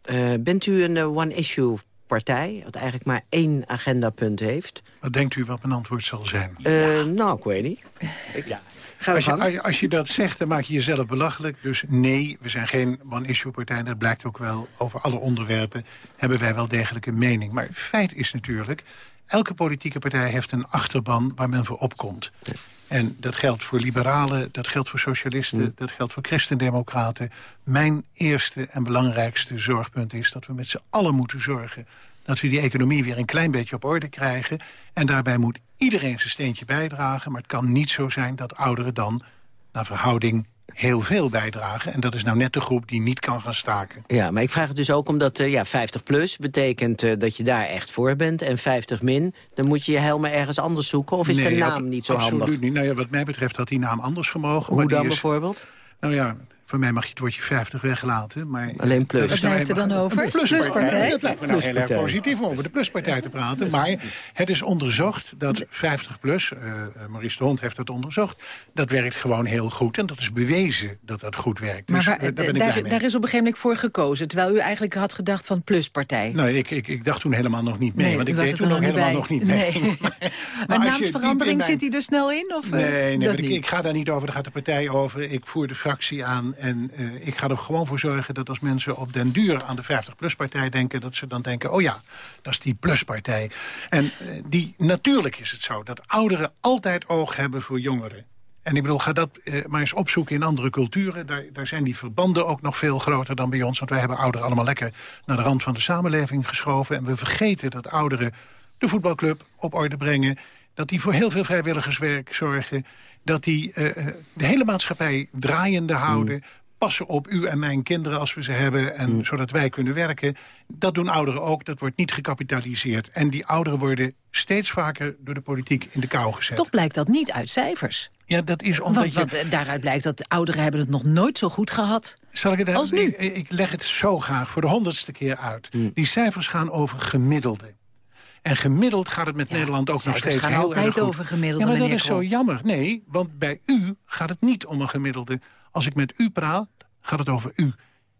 bent u een one-issue partij... wat eigenlijk maar één agendapunt heeft. Wat denkt u wat mijn antwoord zal zijn? Eh, nou, ik weet niet. Ik, ja. Ga Als je, als je- als je dat zegt, dan maak je jezelf belachelijk. Dus nee, we zijn geen one-issue-partij. Dat blijkt ook wel over alle onderwerpen. Hebben wij wel degelijk een mening. Maar feit is natuurlijk... elke politieke partij heeft een achterban waar men voor opkomt. En dat geldt voor liberalen, dat geldt voor socialisten... dat geldt voor christendemocraten. Mijn eerste en belangrijkste zorgpunt is... dat we met z'n allen moeten zorgen... dat we die economie weer een klein beetje op orde krijgen. En daarbij moet iedereen zijn steentje bijdragen. Maar het kan niet zo zijn dat ouderen dan naar verhouding heel veel bijdragen. En dat is nou net de groep die niet kan gaan staken. Ja, maar ik vraag het dus ook omdat eh, ja, 50 plus betekent eh, dat je daar echt voor bent. En 50 min, dan moet je je helemaal ergens anders zoeken. Of is de naam niet zo absoluut handig? Niet. Nou ja, wat mij betreft had die naam anders gemogen. Hoe maar dan is- bijvoorbeeld? Nou ja, voor mij mag je het woordje 50 weglaten. Maar Alleen plus. Wat blijft er dan over? Pluspartij. Pluspartij? Dat lijkt me nou heel erg positief om over de pluspartij te praten. Maar het is onderzocht dat 50 plus, eh, eh, Maurice de Hond heeft dat onderzocht... dat werkt gewoon heel goed. En dat is bewezen dat dat goed werkt. Maar Dus waar- eh, daar ben ik daar, mee. daar is op een gegeven moment voor gekozen. Terwijl u eigenlijk had gedacht van pluspartij. Nou, ik, ik, ik dacht toen helemaal nog niet mee. Nee, want ik deed er toen ook nog helemaal niet nog niet mee. Nee. maar Maar naamsverandering zit hij er snel in? Of, eh, Nee, nee maar ik, ik ga daar niet over. Daar gaat de partij over. Ik voer de fractie aan. En eh, ik ga er gewoon voor zorgen dat als mensen op den duur aan de 50-plus-partij denken... dat ze dan denken, oh ja, dat is die pluspartij. En eh, die, natuurlijk is het zo dat ouderen altijd oog hebben voor jongeren. En ik bedoel, ga dat eh, maar eens opzoeken in andere culturen. Daar, daar zijn die verbanden ook nog veel groter dan bij ons. Want wij hebben ouderen allemaal lekker naar de rand van de samenleving geschoven. En we vergeten dat ouderen de voetbalclub op orde brengen. Dat die voor heel veel vrijwilligerswerk zorgen. Dat die eh, de hele maatschappij draaiende houden. Passen op u en mijn kinderen als we ze hebben. En zodat wij kunnen werken. Dat doen ouderen ook. Dat wordt niet gecapitaliseerd. En die ouderen worden steeds vaker door de politiek in de kou gezet. Toch blijkt dat niet uit cijfers. Ja, dat is omdat Want, je... want, eh, daaruit blijkt dat de ouderen hebben het nog nooit zo goed gehad. Zal ik het Als nu. Ik, ik leg het zo graag voor de honderdste keer uit. Die cijfers gaan over gemiddelde. En gemiddeld gaat het met Nederland ook nog steeds heel altijd erg goed. over gemiddelde, Ja, maar dat is zo jammer. Nee, want bij u gaat het niet om een gemiddelde. Als ik met u praat, gaat het over u.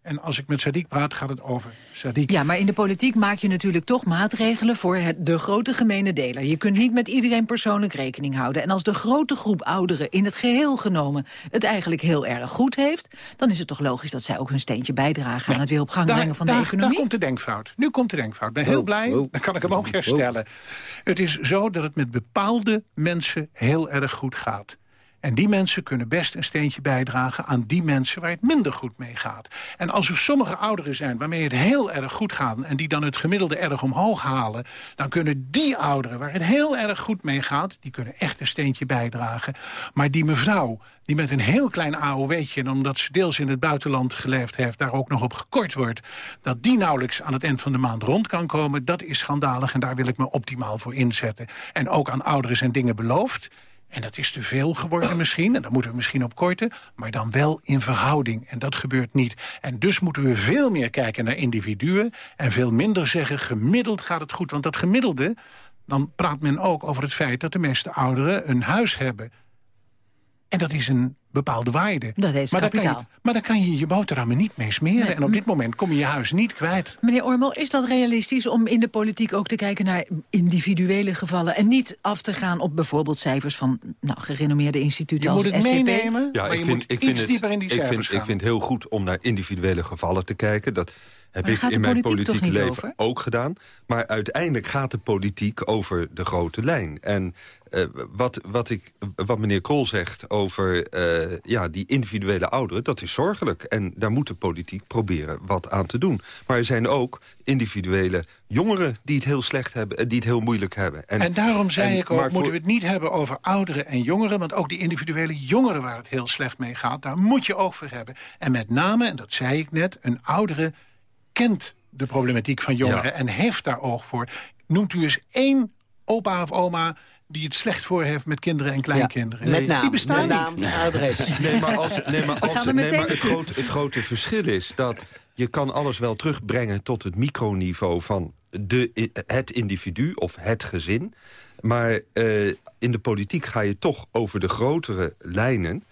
En als ik met Sadiq praat, gaat het over Sadiq. Ja, maar in de politiek maak je natuurlijk toch maatregelen voor het, de grote gemene deler. Je kunt niet met iedereen persoonlijk rekening houden. En als de grote groep ouderen in het geheel genomen het eigenlijk heel erg goed heeft... dan is het toch logisch dat zij ook hun steentje bijdragen aan het weer op gang Daar- brengen van daar, de economie? Daar komt de denkfout. Nu komt de denkfout. Ik ben heel blij, oh. dan kan ik hem ook herstellen. Het is zo dat het met bepaalde mensen heel erg goed gaat. En die mensen kunnen best een steentje bijdragen aan die mensen waar het minder goed mee gaat. En als er sommige ouderen zijn waarmee het heel erg goed gaat... en die dan het gemiddelde erg omhoog halen... dan kunnen die ouderen waar het heel erg goed mee gaat... die kunnen echt een steentje bijdragen. Maar die mevrouw die met een heel klein AOW'tje... en omdat ze deels in het buitenland geleefd heeft... daar ook nog op gekort wordt... dat die nauwelijks aan het eind van de maand rond kan komen... dat is schandalig en daar wil ik me optimaal voor inzetten. En ook aan ouderen zijn dingen beloofd... En dat is te veel geworden misschien, en daar moeten we misschien op korten... maar dan wel in verhouding, en dat gebeurt niet. En dus moeten we veel meer kijken naar individuen... en veel minder zeggen, gemiddeld gaat het goed. Want dat gemiddelde, dan praat men ook over het feit... dat de meeste ouderen een huis hebben. En dat is een bepaalde waarde. Dat is maar, je, kapitaal. maar dan kan je je boterhammen niet mee smeren. Nee. En op dit moment kom je je huis niet kwijt. Meneer Ormel, is dat realistisch om in de politiek ook te kijken naar individuele gevallen... en niet af te gaan op bijvoorbeeld cijfers van nou, gerenommeerde instituten Je als moet het SCP? meenemen, Ja, maar ik je vind, moet ik vind iets het, dieper in die ik cijfers vind, gaan. ik vind het heel goed om naar individuele gevallen te kijken. Dat heb ik in mijn politiek leven over? ook gedaan. Maar uiteindelijk gaat de politiek over de grote lijn. En eh, wat, wat, ik, wat meneer Krol zegt over eh, ja, die individuele ouderen... dat is zorgelijk. En daar moet de politiek proberen wat aan te doen. Maar er zijn ook individuele jongeren die het heel slecht hebben... en die het heel moeilijk hebben. En, daarom zei en- ik ook, moeten we het niet hebben over ouderen en jongeren... want ook die individuele jongeren waar het heel slecht mee gaat... daar moet je oog voor hebben. En met name, en dat zei ik net, een oudere kent de problematiek van jongeren... Ja. en heeft daar oog voor. Noemt u eens één opa of oma die het slecht voor heeft met kinderen en kleinkinderen. Met naam, Die bestaan met naam, niet. adres. Nee, maar, als, nee, maar, als, nee, maar het, grote, het grote verschil is dat je kan alles wel terugbrengen tot het microniveau van de, het individu of het gezin. Maar eh, in de politiek ga je toch over de grotere lijnen.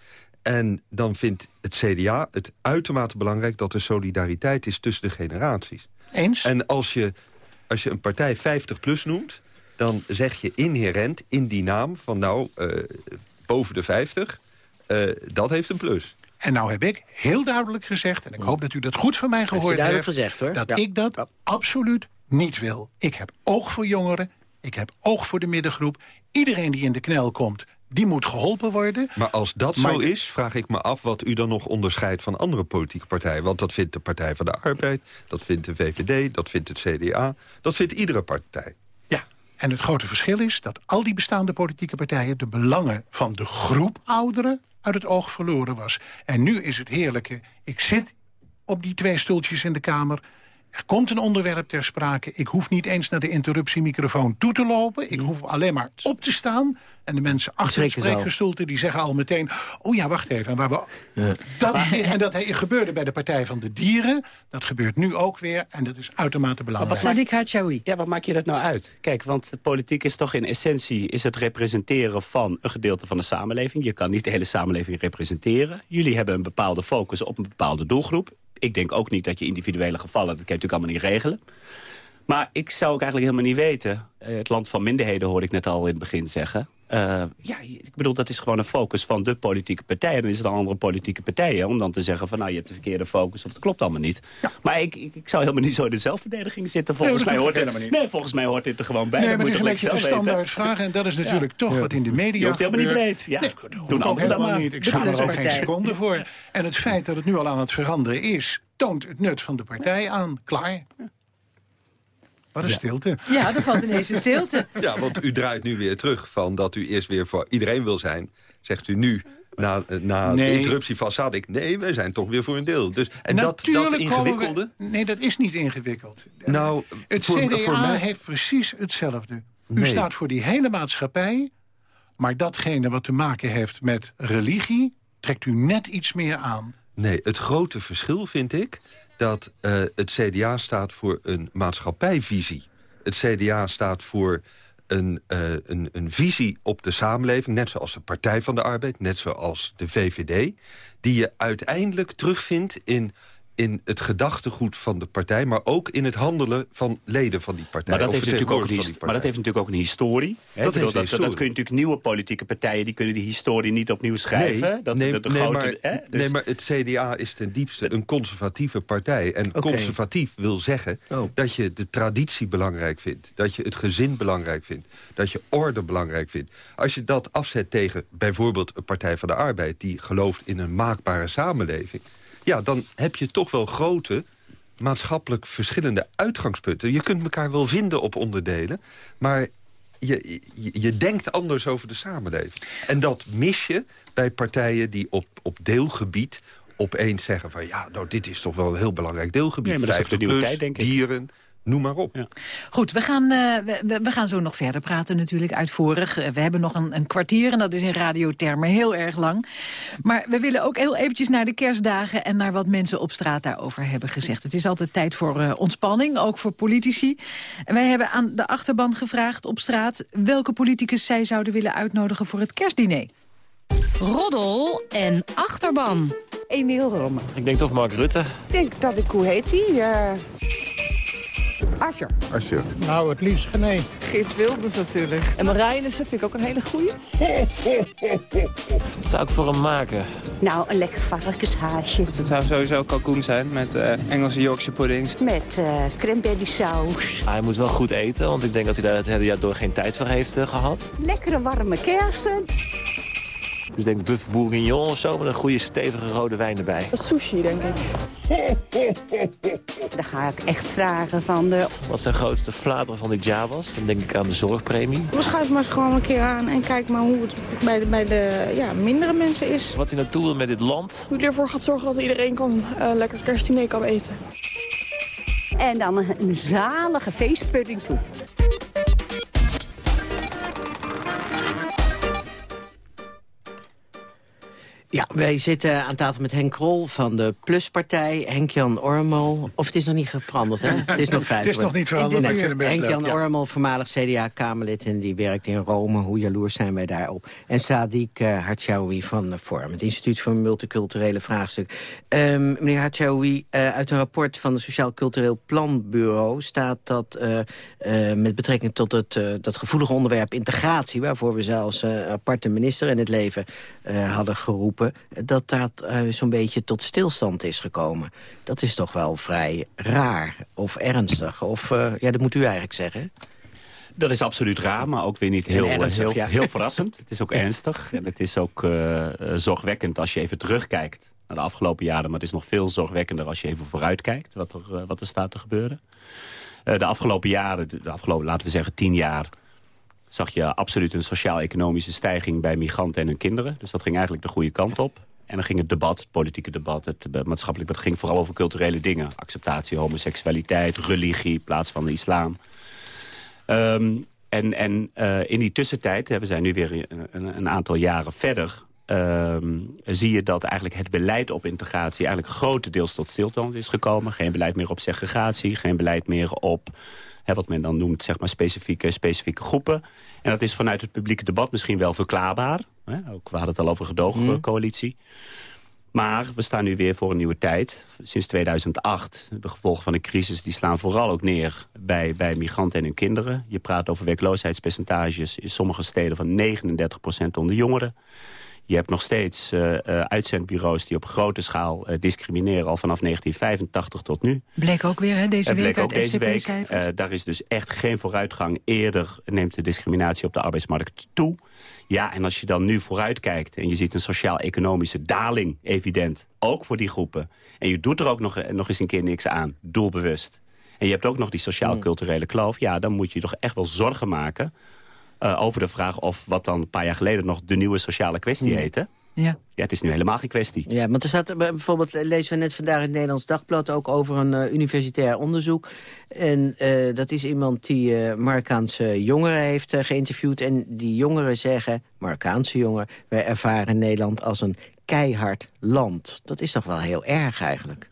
En dan vindt het CDA het uitermate belangrijk dat er solidariteit is tussen de generaties. Eens? En als je als je een partij 50 plus noemt... dan zeg je inherent in die naam van nou, uh, boven de 50... Uh, dat heeft een plus. En nou heb ik heel duidelijk gezegd... en ik hoop dat u dat goed van mij gehoord heeft... Gezegd, hoor. dat ja. ik dat ja. absoluut niet wil. Ik heb oog voor jongeren, ik heb oog voor de middengroep. Iedereen die in de knel komt, die moet geholpen worden. Maar als dat Maar- zo is, vraag ik me af wat u dan nog onderscheidt van andere politieke partijen. Want dat vindt de Partij van de Arbeid, dat vindt de VVD, dat vindt het CDA. Dat vindt iedere partij. Ja, en het grote verschil is dat al die bestaande politieke partijen... de belangen van de groep ouderen uit het oog verloren was. En nu is het heerlijke, ik zit op die twee stoeltjes in de Kamer... Er komt een onderwerp ter sprake. Ik hoef niet eens naar de interruptiemicrofoon toe te lopen. Ik hoef alleen maar op te staan. En de mensen achter zo. spreekgestoelte... die zeggen al meteen... oh ja, wacht even. En, waar we, dat, en dat gebeurde bij de Partij van de Dieren. Dat gebeurt nu ook weer. En dat is uitermate belangrijk. Hachaoui. Ja, wat maak je dat nou uit? Kijk, want de politiek is toch in essentie is het representeren van een gedeelte van de samenleving. Je kan niet de hele samenleving representeren. Jullie hebben een bepaalde focus op een bepaalde doelgroep. Ik denk ook niet dat je individuele gevallen, dat kan je natuurlijk allemaal niet regelen. Maar ik zou ook eigenlijk helemaal niet weten. Eh, Het land van minderheden hoorde ik net al in het begin zeggen. Eh, ja, ik bedoel, dat is gewoon een focus van de politieke partijen. Dan is het een andere politieke partijen. Om dan te zeggen van, nou, je hebt de verkeerde focus... of het klopt allemaal niet. Maar ik, ik, ik zou helemaal niet zo in de zelfverdediging zitten. Volgens, Nee, mij, hoort dit, helemaal niet. nee, volgens mij hoort dit er gewoon bij. Nee, Dat maar het moet is je een toch beetje de zelf weten. standaard vraag. En dat is natuurlijk toch Ja. wat in de media Je hoeft helemaal niet breed. Ja. Nee, Doe doe een ook helemaal maar. niet. Ik schaam er ook geen seconde voor. En het feit dat het nu al aan het veranderen is... toont het nut van de partij aan. Klaar. Wat een stilte. Ja, er valt ineens een stilte. Ja, want u draait nu weer terug van dat u eerst weer voor iedereen wil zijn. Zegt u nu, na, na Nee. de interruptie van Sadik... nee, wij zijn toch weer voor een deel. Dus, en dat, Natuurlijk dat we- ingewikkelde... Nee, dat is niet ingewikkeld. Nou, Het voor, CDA voor mij... heeft precies hetzelfde. U Nee. staat voor die hele maatschappij... maar datgene wat te maken heeft met religie... trekt u net iets meer aan. Nee, het grote verschil vind ik dat eh, het CDA staat voor een maatschappijvisie. Het CDA staat voor een, eh, een, een visie op de samenleving... net zoals de Partij van de Arbeid, net zoals de VVD... die je uiteindelijk terugvindt in, in het gedachtegoed van de partij... maar ook in het handelen van leden van die partij. Maar dat, heeft natuurlijk ook een maar dat heeft natuurlijk ook een historie. Dat bedoel, dat, dat historie. kun je natuurlijk nieuwe politieke partijen... die kunnen die historie niet opnieuw schrijven. Nee, dat, nee, dat de nee, grote, maar, hè? Dus- nee, maar het CDA is ten diepste een conservatieve partij. En conservatief wil zeggen Oh. dat je de traditie belangrijk vindt. Dat je het gezin belangrijk vindt. Dat je orde belangrijk vindt. Als je dat afzet tegen bijvoorbeeld een Partij van de Arbeid... die gelooft in een maakbare samenleving... ja, dan heb je toch wel grote maatschappelijk verschillende uitgangspunten. Je kunt elkaar wel vinden op onderdelen, maar je, je, je denkt anders over de samenleving. En dat mis je bij partijen die op, op deelgebied opeens zeggen van... ja, nou, dit is toch wel een heel belangrijk deelgebied. Nee, maar dat is de 50 nieuwe tijd, denk ik. dieren, noem maar op. Goed, we gaan, eh, we- we, gaan zo nog verder praten natuurlijk uitvoerig. Eh, we hebben nog een, een kwartier en dat is in radiotermen heel erg lang. Maar we willen ook heel eventjes naar de kerstdagen... en naar wat mensen op straat daarover hebben gezegd. Het is altijd tijd voor eh, ontspanning, ook voor politici. En wij hebben aan de achterban gevraagd op straat... welke politicus zij zouden willen uitnodigen voor het kerstdiner. Roddel en achterban. Emiel Romme. Ik denk toch Mark Rutte. Ik denk dat ik, hoe heet die? Ascher. Asje. Nou, het liefst genee. Geert Wilders natuurlijk. En Marijnissen vind ik ook een hele goeie. Wat zou ik voor hem maken? Nou, een lekker varkenshaasje. Het zou sowieso kalkoen zijn met eh, Engelse Yorkshire puddings. Met eh cranberry saus. Hij moet wel goed eten, want ik denk dat hij daar het hele jaar door geen tijd voor heeft eh, gehad. Lekkere warme kersen. Dus ik denk buff bourguignon of zo, met een goede stevige rode wijn erbij. Sushi, denk ik. Dan ga ik echt vragen van de... Wat zijn grootste fladeren van die Java's? Dan denk ik aan de zorgpremie. Schuif maar eens gewoon een keer aan en kijk maar hoe het bij de, bij de ja, mindere mensen is. Wat hij naartoe wil met dit land. Hoe hij ervoor gaat zorgen dat iedereen kan, eh, lekker kerstdiner kan eten. En dan een, een zalige feestpudding toe. Ja, Wij zitten aan tafel met Henk Krol van de Pluspartij. Henk-Jan Ormel. Of het is nog niet veranderd, hè? Het is nog vijf. Het is nog niet veranderd, Henk-Jan ja. Ormel, voormalig CDA-Kamerlid... en die werkt in Rome. Hoe jaloers zijn wij daarop. En Sadiq uh, van uh, Forum, het Instituut voor Multiculturele Vraagstuk. Um, meneer Hartjaoui, uh, uit een rapport van het Sociaal Cultureel Planbureau... staat dat uh, met betrekking tot het, dat gevoelige onderwerp integratie... waarvoor we zelfs uh, aparte minister in het leven hadden geroepen... dat dat uh, zo'n beetje tot stilstand is gekomen. Dat is toch wel vrij raar of ernstig. Of, uh, ja, dat moet u eigenlijk zeggen. Dat is absoluut raar, maar ook weer niet heel, ernstig, heel, ja. heel verrassend. Het is ook ernstig en het is ook uh, zorgwekkend als je even terugkijkt naar de afgelopen jaren. Maar het is nog veel zorgwekkender als je even vooruitkijkt wat er, wat er staat te gebeuren. De afgelopen jaren, de afgelopen, laten we zeggen tien jaar zag je absoluut een sociaal-economische stijging bij migranten en hun kinderen. Dus dat ging eigenlijk de goede kant op. En dan ging het debat, het politieke debat, het maatschappelijk debat... ging vooral over culturele dingen. Acceptatie, homoseksualiteit, religie, in plaats van de islam. Um, en en uh, in die tussentijd, hè, we zijn nu weer een, een aantal jaren verder... Um, zie je dat eigenlijk het beleid op integratie... eigenlijk grotendeels tot stilstand is gekomen. Geen beleid meer op segregatie, geen beleid meer op... Hè, wat men dan noemt zeg maar, specifieke, specifieke groepen. En dat is vanuit het publieke debat misschien wel verklaarbaar. Hè? Ook, we hadden het al over gedoogcoalitie. Mm. Maar we staan nu weer voor een nieuwe tijd. Sinds 2008, de gevolgen van de crisis... die slaan vooral ook neer bij, bij migranten en hun kinderen. Je praat over werkloosheidspercentages in sommige steden van 39% onder jongeren. Je hebt nog steeds uh, uh, uitzendbureaus die op grote schaal uh, discrimineren... al vanaf 1985 tot nu. Bleek ook weer hè, deze week uit deze week. Daar is dus echt geen vooruitgang. Eerder neemt de discriminatie op de arbeidsmarkt toe. Ja, en als je dan nu vooruitkijkt en je ziet een sociaal-economische daling, evident, ook voor die groepen. En je doet er ook nog, nog eens een keer niks aan, doelbewust. En je hebt ook nog die sociaal-culturele kloof. Ja, dan moet je toch echt wel zorgen maken... Uh, over de vraag of wat dan een paar jaar geleden nog de nieuwe sociale kwestie Ja. heette. Ja. Ja, het is nu helemaal geen kwestie. Ja, want er staat eh, bijvoorbeeld, eh, lezen we net vandaag in het Nederlands Dagblad... ook over een uh, universitair onderzoek. En uh, dat is iemand die uh, Marokkaanse jongeren heeft uh, geïnterviewd. En die jongeren zeggen, Marokkaanse jongeren... wij ervaren Nederland als een keihard land. Dat is toch wel heel erg eigenlijk?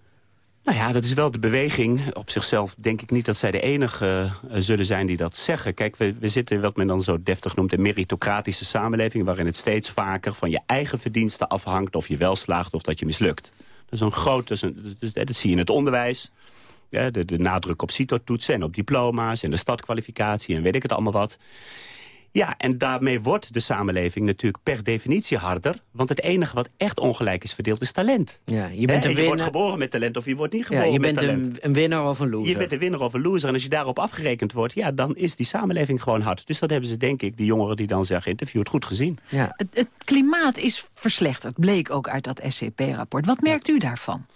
Nou ja, dat is wel de beweging. Op zichzelf denk ik niet dat zij de enige uh, zullen zijn die dat zeggen. Kijk, we, we zitten in wat men dan zo deftig noemt... een meritocratische samenleving... waarin het steeds vaker van je eigen verdiensten afhangt... of je wel slaagt of dat je mislukt. Dat is een groot... Dat, een, dat zie je in het onderwijs. Ja, de, de nadruk op CITO-toetsen en op diploma's... en de stadkwalificatie en weet ik het allemaal wat. Ja, en daarmee wordt de samenleving natuurlijk per definitie harder. Want het enige wat echt ongelijk is verdeeld is talent. Ja, je, bent He, een je wordt geboren met talent of je wordt niet geboren ja, je met bent talent. Een, een winnaar of een loser. Je bent een winnaar of een loser. En als je daarop afgerekend wordt, ja, dan is die samenleving gewoon hard. Dus dat hebben ze, denk ik, die jongeren die dan zeggen... interview het goed gezien. Ja. Het, het klimaat is verslechterd, bleek ook uit dat SCP-rapport. Wat merkt u daarvan?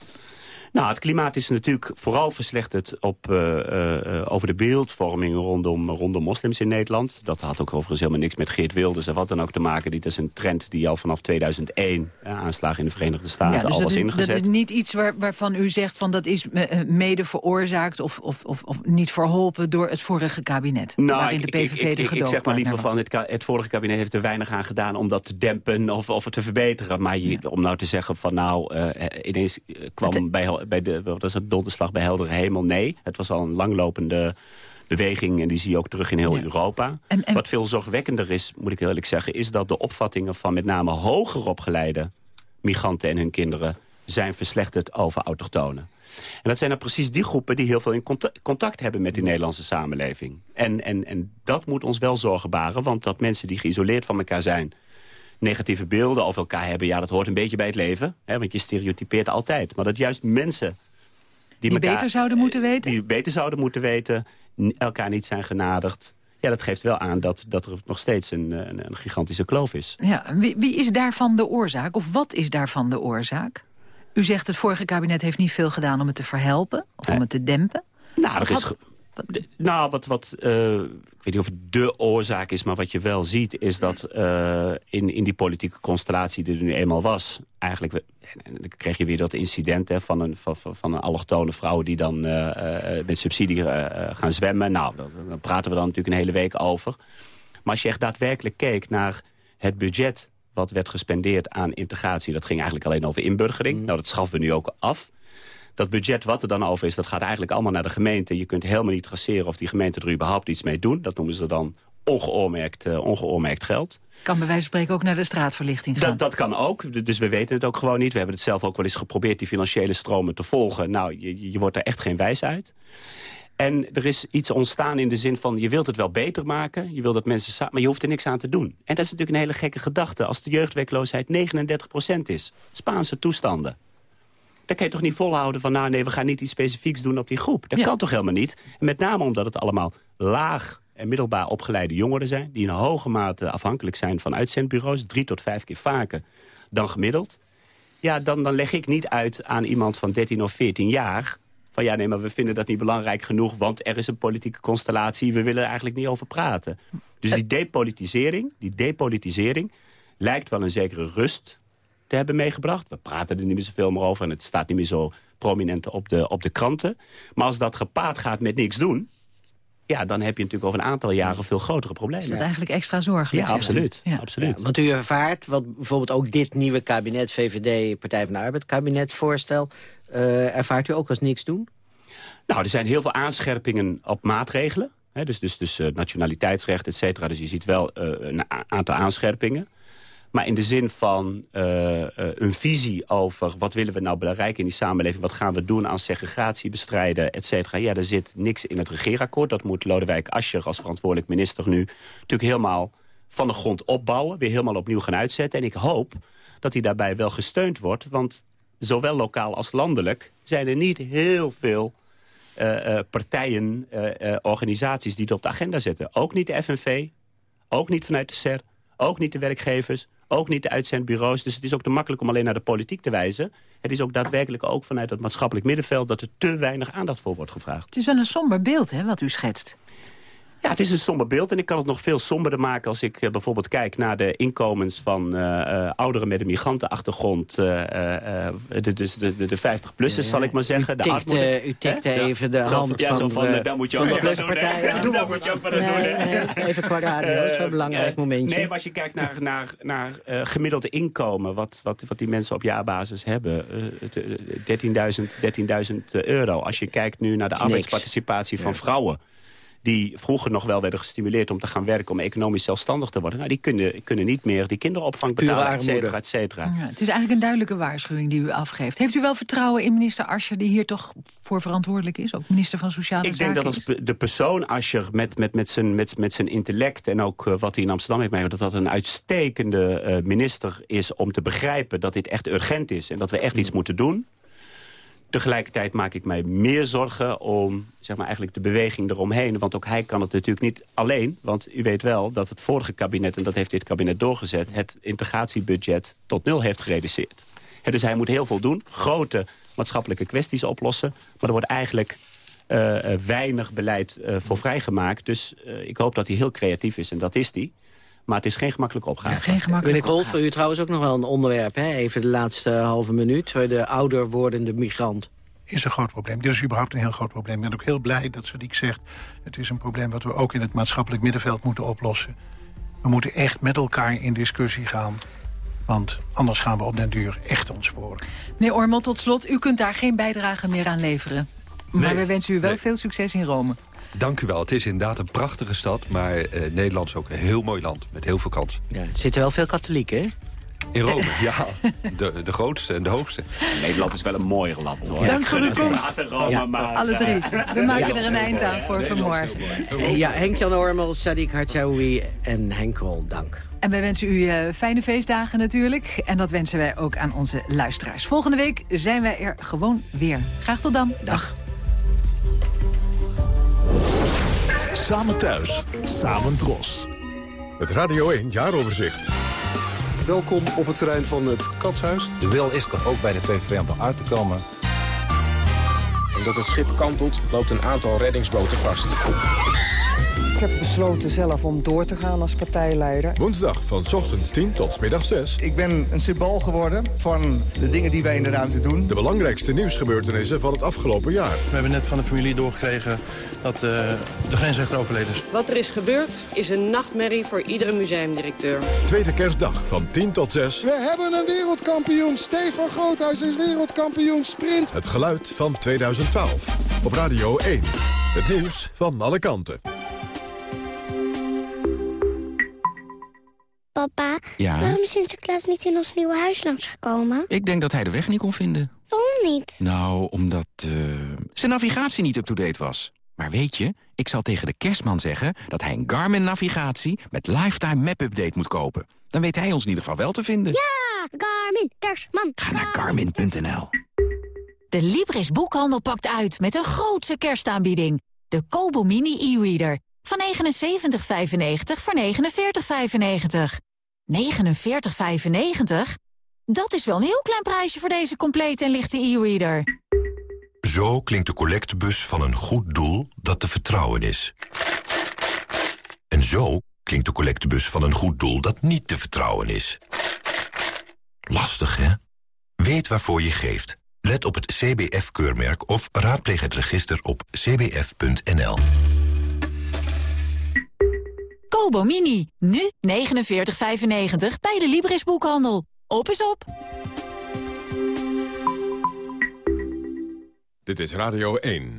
Nou, het klimaat is natuurlijk vooral verslechterd op, uh, uh, over de beeldvorming rondom, rondom moslims in Nederland. Dat had ook overigens helemaal niks met Geert Wilders en wat dan ook te maken. Dit is een trend die al vanaf 2001, uh, aanslagen in de Verenigde Staten, ja, dus al was is, ingezet. Dat is niet iets waar, waarvan u zegt van dat is mede veroorzaakt of, of, of, of niet verholpen door het vorige kabinet. Nou, waarin ik, de PVV ik, ik, de ik, zeg maar liever van het, het, vorige kabinet heeft er weinig aan gedaan om dat te dempen of, of te verbeteren. Maar je, ja. om nou te zeggen van nou, ineens kwam het, bij, bij de... Wat is het, donderslag bij heldere hemel. Nee, het was al een langlopende beweging en die zie je ook terug in heel ja. Europa. En, en... Wat veel zorgwekkender is, moet ik eerlijk zeggen... is dat de opvattingen van met name hoger opgeleide migranten en hun kinderen... zijn verslechterd over autochtonen. En dat zijn dan precies die groepen die heel veel in contact, contact hebben met die Nederlandse samenleving. En, en, en dat moet ons wel zorgen baren, want dat mensen die geïsoleerd van elkaar zijn negatieve beelden over elkaar hebben... ja, dat hoort een beetje bij het leven. Hè, want je stereotypeert altijd. Maar dat juist mensen die, die elkaar, beter zouden moeten weten? Die beter zouden moeten weten, elkaar niet zijn genadigd. Ja, dat geeft wel aan dat, dat er nog steeds een, een, een gigantische kloof is. Ja, wie, wie, is daarvan de oorzaak? Of wat is daarvan de oorzaak? U zegt het vorige kabinet heeft niet veel gedaan om het te verhelpen. Of nee. om het te dempen. Nou, dat is... Nou, wat, wat uh, ik weet niet of het de oorzaak is, maar wat je wel ziet... is dat uh, in, in die politieke constellatie die er nu eenmaal was... eigenlijk, en dan kreeg je weer dat incident hè, van, een, van, van een allochtone vrouw... die dan uh, met subsidie gaan zwemmen. Nou, daar praten we dan natuurlijk een hele week over. Maar als je echt daadwerkelijk keek naar het budget wat werd gespendeerd aan integratie... dat ging eigenlijk alleen over inburgering. Nou, dat schaffen we nu ook af. Dat budget wat er dan over is, dat gaat eigenlijk allemaal naar de gemeente. Je kunt helemaal niet traceren of die gemeente er überhaupt iets mee doen. Dat noemen ze dan ongeoormerkt, uh, ongeoormerkt geld. Kan bij wijze van spreken ook naar de straatverlichting gaan? Dat, dat kan ook, dus we weten het ook gewoon niet. We hebben het zelf ook wel eens geprobeerd, die financiële stromen te volgen. Nou, je, je wordt er echt geen wijs uit. En er is iets ontstaan in de zin van... je wilt het wel beter maken, je wilt dat mensen samen... maar je hoeft er niks aan te doen. En dat is natuurlijk een hele gekke gedachte. Als de jeugdwerkloosheid 39% is, Spaanse toestanden... dan kan je toch niet volhouden van... nou nee, we gaan niet iets specifieks doen op die groep. Dat kan toch helemaal niet? En met name omdat het allemaal laag en middelbaar opgeleide jongeren zijn... die in hoge mate afhankelijk zijn van uitzendbureaus... drie tot vijf keer vaker dan gemiddeld. Ja, dan, dan leg ik niet uit aan iemand van 13 of 14 jaar van ja, nee, maar we vinden dat niet belangrijk genoeg... want er is een politieke constellatie, we willen er eigenlijk niet over praten. Dus die depolitisering, die depolitisering lijkt wel een zekere rust te hebben meegebracht. We praten er niet meer zoveel meer over en het staat niet meer zo prominent op de, op de kranten. Maar als dat gepaard gaat met niks doen... Ja, dan heb je natuurlijk over een aantal jaren veel grotere problemen. Is dat eigenlijk extra zorgelijk? Ja, absoluut. Ja. absoluut. want u ervaart wat bijvoorbeeld ook dit nieuwe kabinet... VVD, Partij van de Arbeid, kabinetvoorstel... Uh, ervaart u ook als niks doen? Nou, er zijn heel veel aanscherpingen op maatregelen. Hè, dus dus, dus uh, nationaliteitsrecht, et cetera. Dus je ziet wel uh, een aantal aanscherpingen. Maar in de zin van uh, een visie over wat willen we nou bereiken in die samenleving... wat gaan we doen aan segregatie bestrijden, et cetera. Ja, er zit niks in het regeerakkoord. Dat moet Lodewijk Asscher als verantwoordelijk minister nu natuurlijk helemaal van de grond opbouwen. Weer helemaal opnieuw gaan uitzetten. En ik hoop dat hij daarbij wel gesteund wordt. Want zowel lokaal als landelijk zijn er niet heel veel uh, partijen, uh, organisaties die het op de agenda zetten. Ook niet de FNV, ook niet vanuit de SER, ook niet de werkgevers, ook niet de uitzendbureaus. Dus het is ook te makkelijk om alleen naar de politiek te wijzen. Het is ook daadwerkelijk ook vanuit het maatschappelijk middenveld... dat er te weinig aandacht voor wordt gevraagd. Het is wel een somber beeld, hè, wat u schetst. Ja, het is een somber beeld en ik kan het nog veel somberder maken... als ik uh, bijvoorbeeld kijk naar de inkomens van uh, uh, ouderen met een migrantenachtergrond. de, dus de, de, de 50-plussers, zal ik maar zeggen. U tikte, u tikte even de hand ja, van, van, daar moet je ook wat doen. Moet je ook wat doen. even qua radio, dat is wel een belangrijk momentje. Nee, maar als je kijkt naar, naar, naar gemiddelde inkomen... Wat, wat, wat die mensen op jaarbasis hebben... 13.000 13 euro. Als je kijkt nu naar de arbeidsparticipatie van vrouwen die vroeger nog wel werden gestimuleerd om te gaan werken... om economisch zelfstandig te worden. Nou, die kunnen, kunnen niet meer die kinderopvang betalen, et cetera, et cetera. Ja, het is eigenlijk een duidelijke waarschuwing die u afgeeft. Heeft u wel vertrouwen in minister Ascher, die hier toch voor verantwoordelijk is? Ook minister van Sociale Ik Zaken denk dat als de persoon Ascher met, met, met, zijn, met, met zijn intellect... en ook uh, wat hij in Amsterdam heeft meegemaakt... dat dat een uitstekende uh, minister is om te begrijpen dat dit echt urgent is... en dat we echt iets moeten doen... Tegelijkertijd maak ik mij meer zorgen om zeg maar, eigenlijk de beweging eromheen. Want ook hij kan het natuurlijk niet alleen. Want u weet wel dat het vorige kabinet, en dat heeft dit kabinet doorgezet... het integratiebudget tot nul heeft gereduceerd. dus hij moet heel veel doen. Grote maatschappelijke kwesties oplossen. Maar er wordt eigenlijk uh, weinig beleid uh, voor vrijgemaakt. Dus ik hoop dat hij heel creatief is. En dat is hij. Maar het is geen gemakkelijke opgave. Het is geen gemakkelijke Meneer Kool, voor u trouwens ook nog wel een onderwerp. Hè? Even de laatste halve minuut. De ouder wordende migrant. Is een groot probleem. Dit is überhaupt een heel groot probleem. Ik ben ook heel blij dat Sadiq zegt... het is een probleem wat we ook in het maatschappelijk middenveld moeten oplossen. We moeten echt met elkaar in discussie gaan. Want anders gaan we op den duur echt ons sporen. Meneer Ormel, tot slot, u kunt daar geen bijdrage meer aan leveren. Maar Nee. we wensen u wel Nee. veel succes in Rome. Dank u wel. Het is inderdaad een prachtige stad, maar eh, Nederland is ook een heel mooi land. Met heel veel kansen. Ja, er zitten wel veel katholieken, hè? In Rome, ja. De, de grootste en de hoogste. Nederland is wel een mooier land, hoor. Dank voor uw komst. Maar... Alle drie. We maken Ja. er een eind aan voor vanmorgen. Eh, Ja, Henk-Jan Ormel, Sadiq Hartjaoui en Henk Krol, dank. En wij wensen u eh, fijne feestdagen natuurlijk. En dat wensen wij ook aan onze luisteraars. Volgende week zijn wij er gewoon weer. Graag tot dan. Dag. Samen thuis, samen dros. Het Radio 1 Jaaroverzicht. Welkom op het terrein van het Katshuis. De wil is er ook bij de PVV om eruit te komen. Omdat het schip kantelt, loopt een aantal reddingsboten vast. Ik heb besloten zelf om door te gaan als partijleider. Woensdag van ochtends 10 tot middag 6. Ik ben een symbool geworden van de dingen die wij in de ruimte doen. De belangrijkste nieuwsgebeurtenissen van het afgelopen jaar. We hebben net van de familie doorgekregen dat uh, de grensrechter overleden is. Wat er is gebeurd is een nachtmerrie voor iedere museumdirecteur. Tweede kerstdag van 10 tot 6. We hebben een wereldkampioen. Stefan Groothuis is wereldkampioen sprint. Het geluid van 2012. Op Radio 1. Het nieuws van alle kanten. Papa, ja? waarom is Sinterklaas niet in ons nieuwe huis langsgekomen? Ik denk dat hij de weg niet kon vinden. Waarom niet? Nou, omdat uh, zijn navigatie niet up-to-date was. Maar weet je, ik zal tegen de kerstman zeggen... dat hij een Garmin-navigatie met Lifetime Map-update moet kopen. Dan weet hij ons in ieder geval wel te vinden. Ja, Garmin, kerstman. Ga naar garmin.nl. De Libris Boekhandel pakt uit met een grootse kerstaanbieding. De Kobo Mini e-reader. Van 79,95 voor 49,95. 49,95? Dat is wel een heel klein prijsje voor deze complete en lichte e-reader. Zo klinkt de collectebus van een goed doel dat te vertrouwen is. En zo klinkt de collectebus van een goed doel dat niet te vertrouwen is. Lastig, hè? Weet waarvoor je geeft. Let op het CBF-keurmerk of raadpleeg het register op cbf.nl. Kobo Mini, nu 49,95 bij de Libris Boekhandel. Op is op! Dit is Radio 1.